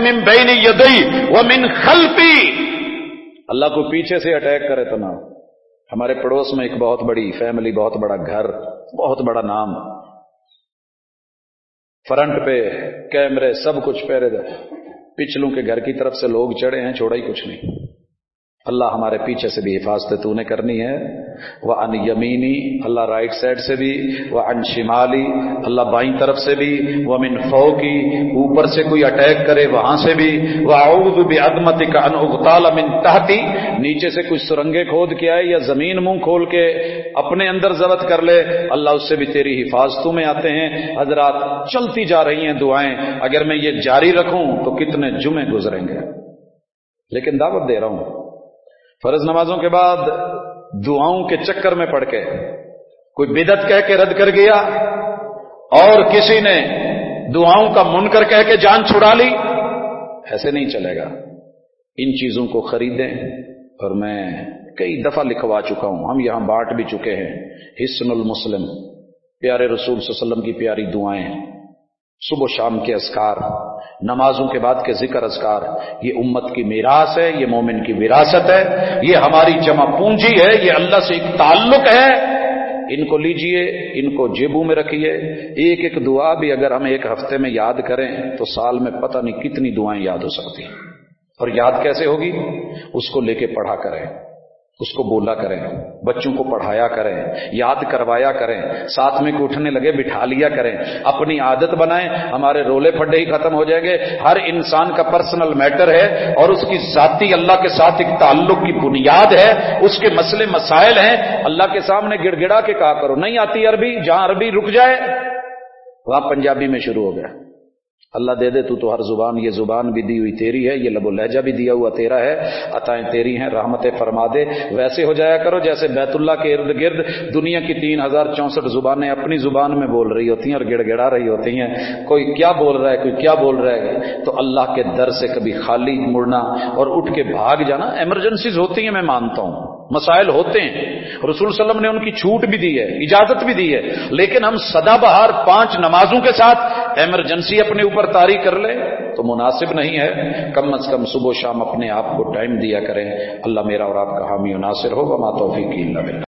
من بین یدئی و من خلفی۔ اللہ کو پیچھے سے اٹیک کرے تو نہ ہمارے پڑوس میں ایک بہت بڑی فیملی بہت بڑا گھر، بہت بڑا نام۔ فرنٹ پہ کیمرے سب کچھ پہرے دے۔ پچھلوں کے گھر کی طرف سے لوگ چڑھے ہیں، چھوڑا ہی کچھ نہیں۔ اللہ ہمارے پیچھے سے بھی حفاظت تو نے کرنی ہے۔ وہ ان یمینی، اللہ رائٹ سائڈ سے بھی، وہ ان شمالی، اللہ بائیں طرف سے بھی، وہ من فوقی، اوپر سے کوئی اٹیک کرے وہاں سے بھی۔ وہ اعوذ بعظمت کا ان اغتال من تحتی، نیچے سے کوئی سرنگے کھود کے آئے یا زمین منہ کھول کے اپنے اندر ضبط کر لے۔ اللہ اس سے بھی تیری حفاظتوں میں آتے ہیں۔ حضرات چلتی جا رہی ہیں دعائیں۔ اگر میں یہ جاری رکھوں تو کتنے جمعے گزریں گے۔ لیکن دعوت دے رہا ہوں۔ فرض نمازوں کے بعد دعاؤں کے چکر میں پڑ کے کوئی بدت کہہ کے رد کر گیا اور کسی نے دعاؤں کا من کر کہہ کے جان چھڑا لی، ایسے نہیں چلے گا۔ ان چیزوں کو خریدیں اور میں کئی دفعہ لکھوا چکا ہوں۔ ہم یہاں بانٹ بھی چکے ہیں۔ حسن المسلم، پیارے رسول صلی اللہ علیہ وسلم کی پیاری دعائیں۔ صبح و شام کے اسکار نمازوں کے بعد کے ذکر اذکار یہ امت کی میراث ہے، یہ مومن کی وراثت ہے، یہ ہماری جمع پونجی ہے، یہ اللہ سے ایک تعلق ہے۔ ان کو لیجیے، ان کو جیبوں میں رکھیے ایک ایک دعا بھی اگر ہم ایک ہفتے میں یاد کریں تو سال میں پتہ نہیں کتنی دعائیں یاد ہو سکتی اور یاد کیسے ہوگی؟ اس کو لے کے پڑھا کریں۔ اس کو بولا کریں، بچوں کو پڑھایا کریں، یاد کروایا کریں، ساتھ میں اٹھنے لگے، بٹھا لیا کریں، اپنی عادت بنائیں، ہمارے رولے پھڈے ہی ختم ہو جائیں گے۔ ہر انسان کا پرسنل میٹر ہے اور اس کی ذاتی اللہ کے ساتھ ایک تعلق کی بنیاد ہے، اس کے مسئلے مسائل ہیں۔ اللہ کے سامنے گڑ گڑا کے کہا کرو، نہیں آتی عربی، جہاں عربی رک جائے، وہاں پنجابی میں شروع ہو گیا۔ اللہ دے دے تو تو ہر زبان، یہ زبان بھی دی ہوئی تیری ہے، یہ لب و لہجہ بھی دیا ہوا تیرا ہے، عطائیں تیری ہیں رحمت فرما دے۔ ویسے ہو جایا کرو، جیسے بیت اللہ کے ارد گرد دنیا کی تین ہزار چونسٹھ زبانیں اپنی زبان میں بول رہی ہوتی ہیں اور گڑ گڑا رہی ہوتی ہیں۔ کوئی کیا بول رہا ہے، کوئی کیا بول رہا ہے؟ تو اللہ کے در سے کبھی خالی مڑنا اور اٹھ کے بھاگ جانا ایمرجنسیز ہوتی ہیں، میں مانتا ہوں۔ مسائل ہوتے ہیں۔ رسول صلی اللہ علیہ وسلم نے ان کی چھوٹ بھی دی ہے، اجازت بھی دی ہے۔ لیکن ہم سدا بہار پانچ نمازوں کے ساتھ ایمرجنسی اپنے اوپر تاری کر لیں تو مناسب نہیں ہے۔ کم از کم صبح شام اپنے آپ کو ٹائم دیا کریں۔ اللہ میرا اور آپ کا حامی ناصر ہو۔ وما توفیق اللہ